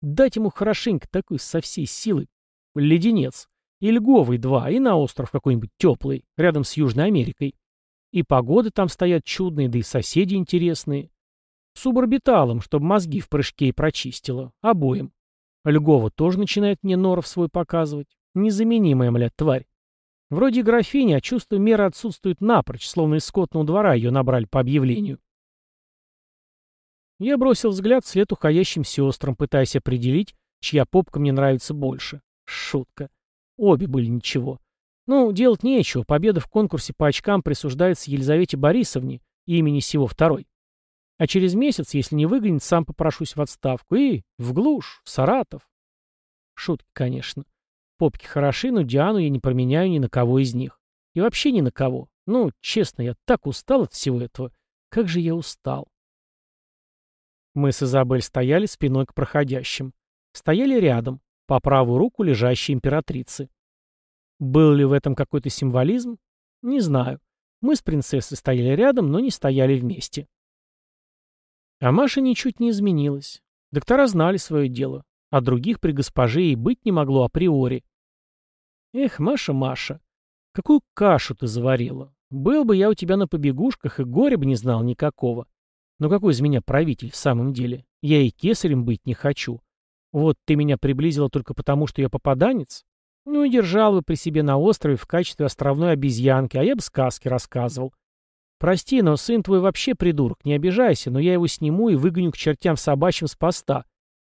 Дать ему хорошенько такой со всей силы леденец. И льговый два, и на остров какой-нибудь теплый, рядом с Южной Америкой. И погоды там стоят чудные, да и соседи интересные. Суборбиталом, чтобы мозги в прыжке и прочистило. Обоим. Льгова тоже начинает мне норов свой показывать. Незаменимая, мля, тварь. Вроде графини, а чувство меры отсутствует напрочь, словно из скотного двора ее набрали по объявлению. Я бросил взгляд вслед уходящим сестрам, пытаясь определить, чья попка мне нравится больше. Шутка. Обе были ничего. Ну, делать нечего, победа в конкурсе по очкам присуждается Елизавете Борисовне, имени сего второй. А через месяц, если не выгонит, сам попрошусь в отставку. И в глушь, в Саратов. Шутки, конечно. Попки хороши, но Диану я не променяю ни на кого из них. И вообще ни на кого. Ну, честно, я так устал от всего этого. Как же я устал. Мы с Изабель стояли спиной к проходящим. Стояли рядом, по правую руку лежащей императрицы. Был ли в этом какой-то символизм? Не знаю. Мы с принцессой стояли рядом, но не стояли вместе. А Маша ничуть не изменилась. Доктора знали свое дело, а других при госпоже и быть не могло априори. Эх, Маша, Маша, какую кашу ты заварила. Был бы я у тебя на побегушках, и горя бы не знал никакого. Но какой из меня правитель в самом деле? Я и кесарем быть не хочу. Вот ты меня приблизила только потому, что я попаданец? Ну и держал бы при себе на острове в качестве островной обезьянки, а я бы сказки рассказывал. Прости, но сын твой вообще придурок, не обижайся, но я его сниму и выгоню к чертям собачьим с поста.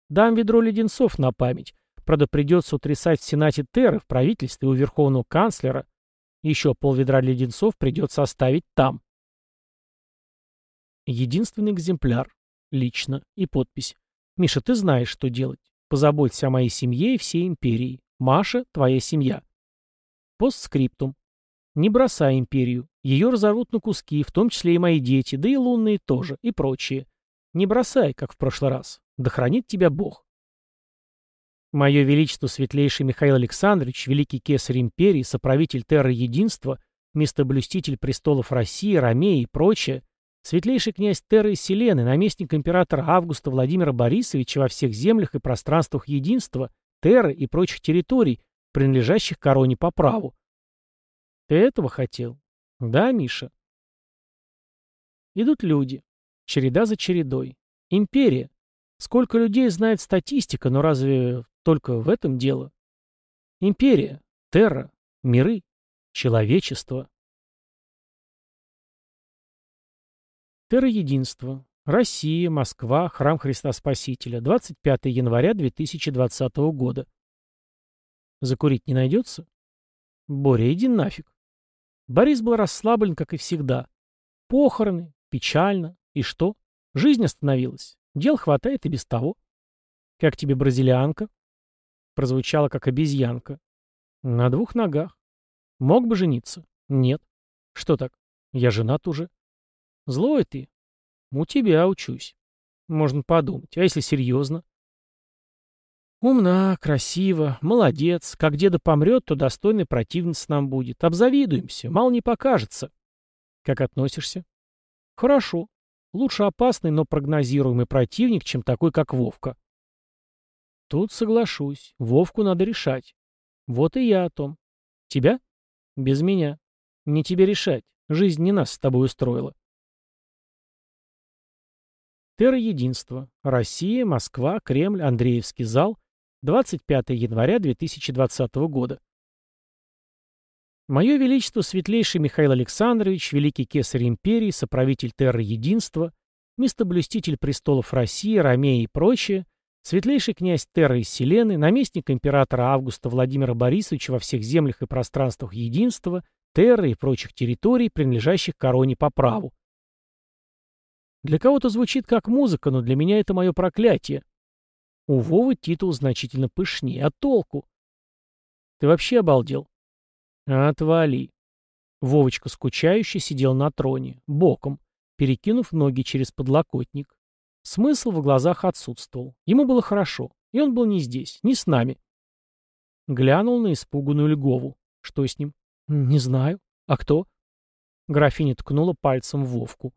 Дам ведро леденцов на память. Правда, придется утрясать в Сенате Терры, в правительстве у верховного канцлера. Еще полведра леденцов придется оставить там. Единственный экземпляр. Лично. И подпись. Миша, ты знаешь, что делать. Позаботься о моей семье и всей империи. Маша, твоя семья. Постскриптум. Не бросай империю. Ее разорвут на куски, в том числе и мои дети, да и лунные тоже, и прочие. Не бросай, как в прошлый раз. Да хранит тебя Бог. Мое Величество Светлейший Михаил Александрович, великий кесарь империи, соправитель терры единства, местоблюститель престолов России, Ромеи и прочее, светлейший князь Терры и Селены, наместник императора Августа Владимира Борисовича во всех землях и пространствах единства, Терры и прочих территорий, принадлежащих короне по праву, ты этого хотел? Да, Миша? Идут люди. Череда за чередой. Империя. Сколько людей знает статистика, но разве только в этом дело? Империя. Терра. Миры. Человечество. Терра-единство. Россия, Москва, Храм Христа Спасителя. 25 января 2020 года. Закурить не найдется? Боря, иди нафиг. Борис был расслаблен, как и всегда. Похороны, печально. И что? Жизнь остановилась. Дел хватает и без того. Как тебе бразилианка? Прозвучало, как обезьянка. На двух ногах. Мог бы жениться? Нет. Что так? Я женат уже. Злой ты. У тебя учусь. Можно подумать. А если серьезно? Умна, красиво, молодец. Как деда помрет, то достойный противница нам будет. Обзавидуемся, мало не покажется. Как относишься? Хорошо. Лучше опасный, но прогнозируемый противник, чем такой, как Вовка. Тут соглашусь. Вовку надо решать. Вот и я о том. Тебя? Без меня. Не тебе решать. Жизнь не нас с тобой устроила. Терра Единство. Россия, Москва, Кремль, Андреевский зал, 25 января 2020 года. Мое Величество Светлейший Михаил Александрович, Великий Кесарь Империи, Соправитель Терры Единства, Местоблюститель престолов России, Ромеи и прочее, Светлейший князь Терры и Селены, наместник императора Августа Владимира Борисовича во всех землях и пространствах Единства, Терры и прочих территорий, принадлежащих короне по праву. Для кого-то звучит как музыка, но для меня это мое проклятие. У Вовы титул значительно пышнее. А толку? Ты вообще обалдел? Отвали. Вовочка скучающе сидел на троне, боком, перекинув ноги через подлокотник. Смысл в глазах отсутствовал. Ему было хорошо, и он был не здесь, не с нами. Глянул на испуганную Льгову. Что с ним? Не знаю. А кто? Графиня ткнула пальцем в Вовку.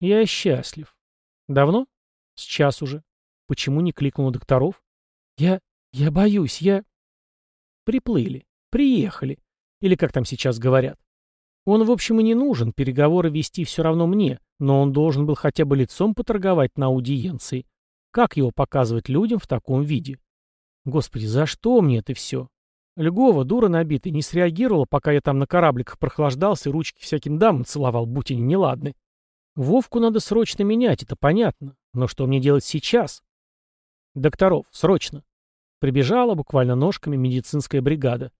Я счастлив. Давно? Сейчас уже. Почему не кликнул докторов? Я... я боюсь, я... Приплыли. Приехали. Или как там сейчас говорят. Он, в общем, и не нужен, переговоры вести все равно мне, но он должен был хотя бы лицом поторговать на аудиенции. Как его показывать людям в таком виде? Господи, за что мне это все? Льгова, дура набитая, не среагировала, пока я там на корабликах прохлаждался и ручки всяким дамам целовал, будь они неладны. Вовку надо срочно менять, это понятно. Но что мне делать сейчас? Докторов, срочно. Прибежала буквально ножками медицинская бригада.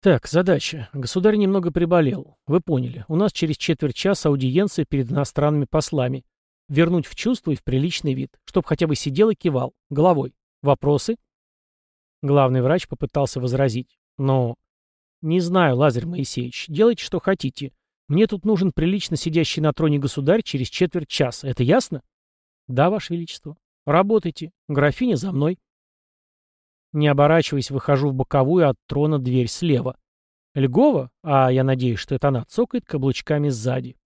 Так, задача. Государь немного приболел. Вы поняли. У нас через четверть часа аудиенция перед иностранными послами. Вернуть в чувство и в приличный вид, чтоб хотя бы сидел и кивал. Головой. Вопросы? Главный врач попытался возразить. Но... Не знаю, Лазарь Моисеевич. Делайте, что хотите. Мне тут нужен прилично сидящий на троне государь через четверть часа. Это ясно? Да, Ваше Величество. Работайте. Графиня за мной. Не оборачиваясь, выхожу в боковую от трона дверь слева. Льгова, а я надеюсь, что это она, цокает каблучками сзади.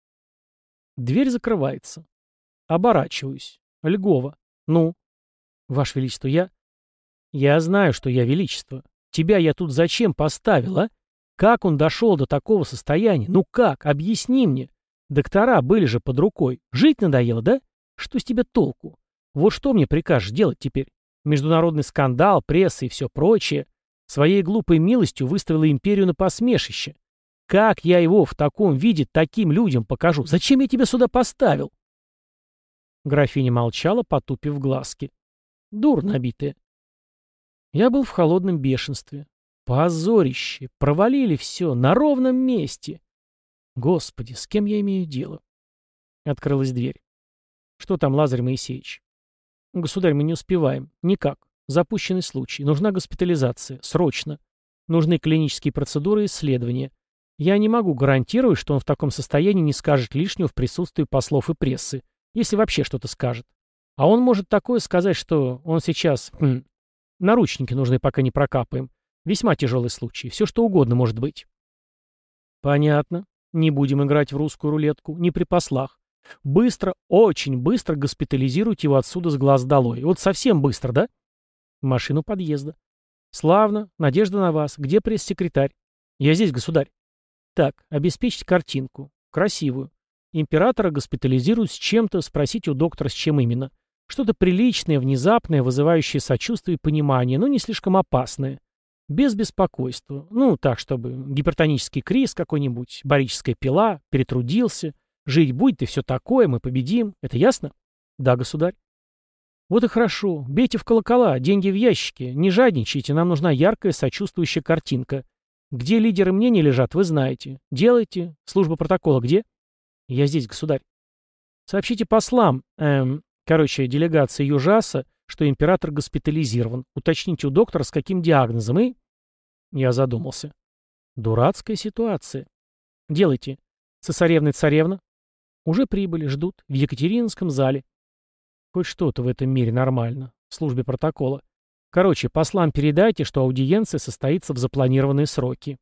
Дверь закрывается. Оборачиваюсь. Льгова. Ну? Ваше Величество, я... Я знаю, что я Величество. Тебя я тут зачем поставил, а? Как он дошел до такого состояния? Ну как? Объясни мне. Доктора были же под рукой. Жить надоело, да? Что с тебя толку? Вот что мне прикажешь делать теперь? Международный скандал, пресса и все прочее. Своей глупой милостью выставила империю на посмешище. Как я его в таком виде таким людям покажу? Зачем я тебя сюда поставил?» Графиня молчала, потупив глазки. Дур набитая. Я был в холодном бешенстве. Позорище. Провалили все. На ровном месте. Господи, с кем я имею дело? Открылась дверь. Что там, Лазарь Моисеевич? «Государь, мы не успеваем. Никак. Запущенный случай. Нужна госпитализация. Срочно. Нужны клинические процедуры и исследования. Я не могу гарантировать, что он в таком состоянии не скажет лишнего в присутствии послов и прессы, если вообще что-то скажет. А он может такое сказать, что он сейчас... Хм, наручники нужны, пока не прокапаем. Весьма тяжелый случай. Все что угодно может быть. Понятно. Не будем играть в русскую рулетку. Не при послах. Быстро, очень быстро госпитализируйте его отсюда с глаз долой. Вот совсем быстро, да? Машину подъезда. Славно. Надежда на вас. Где пресс-секретарь? Я здесь, государь. Так, обеспечьте картинку. Красивую. Императора госпитализируют с чем-то, спросите у доктора, с чем именно. Что-то приличное, внезапное, вызывающее сочувствие и понимание, но не слишком опасное. Без беспокойства. Ну, так, чтобы гипертонический криз какой-нибудь, барическая пила, перетрудился, Жить будет и все такое, мы победим. Это ясно? Да, государь. Вот и хорошо. Бейте в колокола, деньги в ящике. Не жадничайте, нам нужна яркая, сочувствующая картинка. Где лидеры мнений лежат, вы знаете. Делайте. Служба протокола где? Я здесь, государь. Сообщите послам, эм, короче, делегации Южаса, что император госпитализирован. Уточните у доктора, с каким диагнозом, и... Я задумался. Дурацкая ситуация. Делайте. Цесаревна-царевна, уже прибыли, ждут. В Екатеринском зале. Хоть что-то в этом мире нормально. В службе протокола. Короче, послам передайте, что аудиенция состоится в запланированные сроки.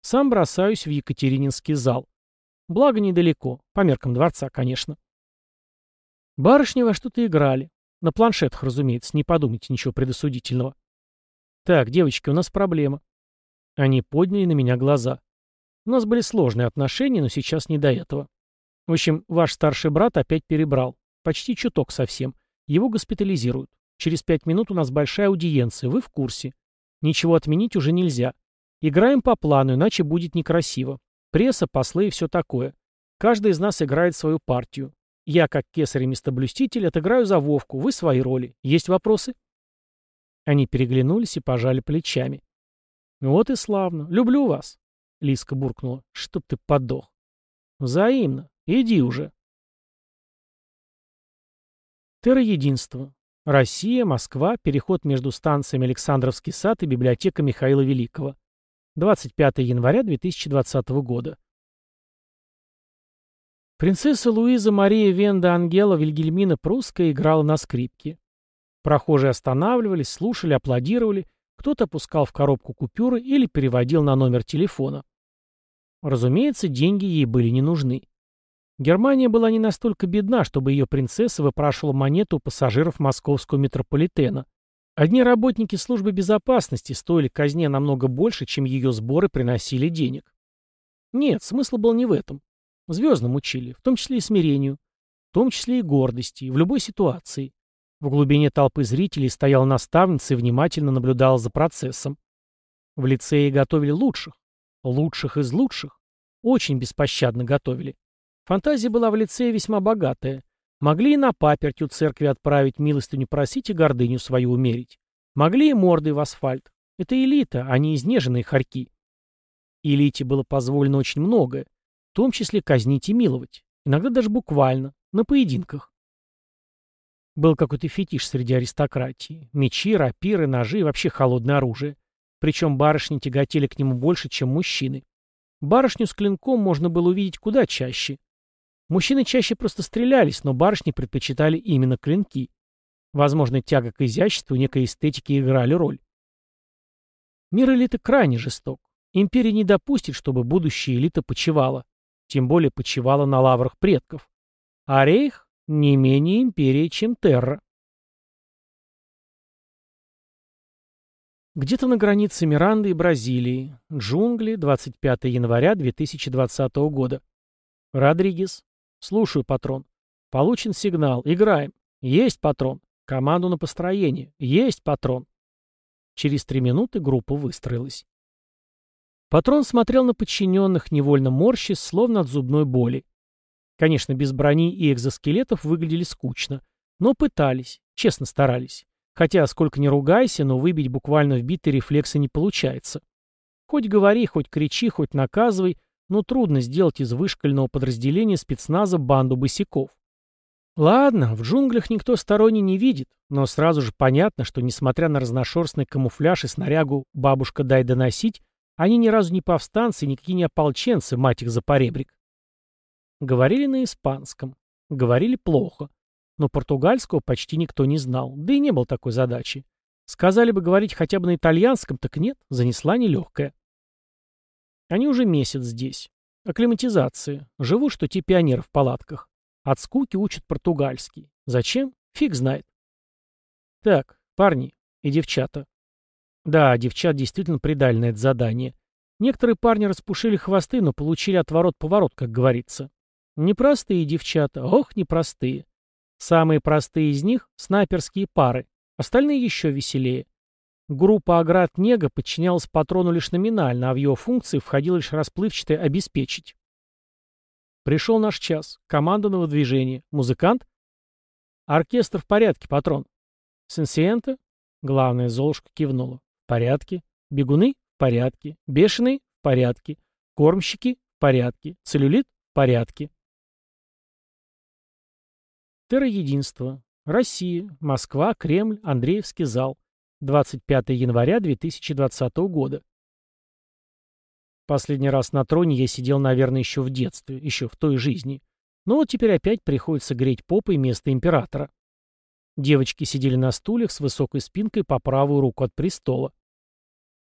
Сам бросаюсь в Екатерининский зал. Благо недалеко. По меркам дворца, конечно. Барышни во что-то играли. На планшетах, разумеется, не подумайте ничего предосудительного. Так, девочки, у нас проблема. Они подняли на меня глаза. У нас были сложные отношения, но сейчас не до этого. В общем, ваш старший брат опять перебрал. Почти чуток совсем. Его госпитализируют. Через пять минут у нас большая аудиенция, вы в курсе. Ничего отменить уже нельзя. Играем по плану, иначе будет некрасиво. Пресса, послы и все такое. Каждый из нас играет свою партию. Я, как кесарь и местоблюститель, отыграю за Вовку, вы свои роли. Есть вопросы?» Они переглянулись и пожали плечами. «Вот и славно. Люблю вас», — Лиска буркнула. «Чтоб ты подох». «Взаимно. Иди уже. Терроединство. Россия, Москва, переход между станциями Александровский сад и библиотека Михаила Великого. 25 января 2020 года. Принцесса Луиза Мария Венда Ангела Вильгельмина Прусская играла на скрипке. Прохожие останавливались, слушали, аплодировали, кто-то опускал в коробку купюры или переводил на номер телефона. Разумеется, деньги ей были не нужны. Германия была не настолько бедна, чтобы ее принцесса выпрашивала монету у пассажиров московского метрополитена. Одни работники службы безопасности стоили казне намного больше, чем ее сборы приносили денег. Нет, смысл был не в этом. Звездным учили, в том числе и смирению, в том числе и гордости, в любой ситуации. В глубине толпы зрителей стояла наставница и внимательно наблюдала за процессом. В лицее готовили лучших, лучших из лучших, очень беспощадно готовили. Фантазия была в лицее весьма богатая. Могли и на паперть у церкви отправить милостыню просить и гордыню свою умерить. Могли и мордой в асфальт. Это элита, а не изнеженные хорьки. Элите было позволено очень многое, в том числе казнить и миловать. Иногда даже буквально, на поединках. Был какой-то фетиш среди аристократии. Мечи, рапиры, ножи и вообще холодное оружие. Причем барышни тяготели к нему больше, чем мужчины. Барышню с клинком можно было увидеть куда чаще. Мужчины чаще просто стрелялись, но барышни предпочитали именно клинки. Возможно, тяга к изяществу, некой эстетике играли роль. Мир элиты крайне жесток. Империя не допустит, чтобы будущая элита почивала. Тем более почивала на лаврах предков. А Рейх не менее империя, чем Терра. Где-то на границе Миранды и Бразилии. Джунгли, 25 января 2020 года. Родригес. Слушаю, патрон. Получен сигнал. Играем. Есть, патрон. Команду на построение. Есть, патрон. Через три минуты группа выстроилась. Патрон смотрел на подчиненных, невольно морщись, словно от зубной боли. Конечно, без брони и экзоскелетов выглядели скучно. Но пытались, честно старались. Хотя, сколько ни ругайся, но выбить буквально вбитые рефлексы не получается. Хоть говори, хоть кричи, хоть наказывай, но трудно сделать из вышкального подразделения спецназа банду босиков. Ладно, в джунглях никто сторонний не видит, но сразу же понятно, что, несмотря на разношерстный камуфляж и снарягу «бабушка дай доносить», они ни разу не повстанцы, никакие не ополченцы, мать их за поребрик. Говорили на испанском. Говорили плохо но португальского почти никто не знал, да и не было такой задачи. Сказали бы говорить хотя бы на итальянском, так нет, занесла нелегкая. Они уже месяц здесь. Акклиматизация. Живут, что те пионеры в палатках. От скуки учат португальский. Зачем? Фиг знает. Так, парни и девчата. Да, девчат действительно придали на это задание. Некоторые парни распушили хвосты, но получили отворот-поворот, как говорится. Непростые девчата, ох, непростые. Самые простые из них — снайперские пары, остальные еще веселее. Группа Аград Нега подчинялась патрону лишь номинально, а в его функции входило лишь расплывчатое «обеспечить». Пришел наш час. Команда на выдвижение. Музыкант? Оркестр в порядке, патрон. Сенсиента? Главная Золушка кивнула. Порядке. Бегуны? В порядке. Бешеные? В порядке. Кормщики? В порядке. Целлюлит? В порядке. Терроединство. Россия. Москва. Кремль. Андреевский зал. 25 января 2020 года. Последний раз на троне я сидел, наверное, еще в детстве, еще в той жизни. Но вот теперь опять приходится греть попой место императора. Девочки сидели на стульях с высокой спинкой по правую руку от престола.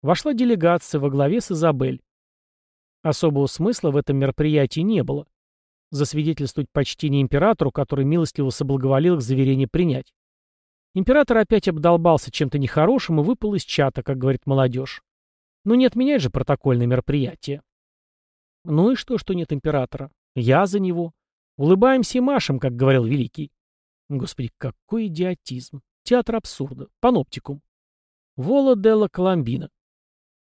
Вошла делегация во главе с Изабель. Особого смысла в этом мероприятии не было засвидетельствовать почтение императору, который милостиво соблаговолил их заверение принять. Император опять обдолбался чем-то нехорошим и выпал из чата, как говорит молодежь. Ну не отменять же протокольное мероприятие. Ну и что, что нет императора? Я за него. Улыбаемся и машем, как говорил Великий. Господи, какой идиотизм. Театр абсурда. Паноптикум. Вола Делла Коломбина.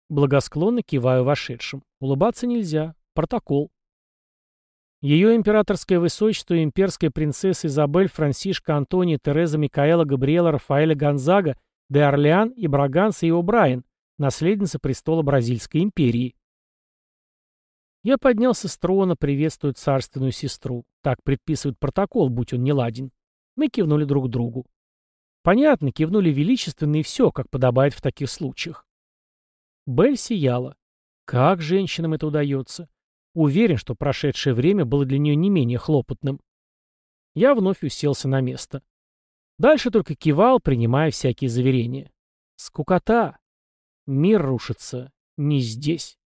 Благосклонно киваю вошедшим. Улыбаться нельзя. Протокол. Ее императорское высочество имперская принцесса Изабель Франсишка Антония Тереза Микаэла Габриэла Рафаэля Гонзага де Орлеан и Браганса и О'Брайен, наследница престола Бразильской империи. Я поднялся с трона, приветствуя царственную сестру. Так предписывает протокол, будь он неладен. Мы кивнули друг другу. Понятно, кивнули величественно и все, как подобает в таких случаях. Бель сияла. Как женщинам это удается? Уверен, что прошедшее время было для нее не менее хлопотным. Я вновь уселся на место. Дальше только кивал, принимая всякие заверения. Скукота. Мир рушится не здесь.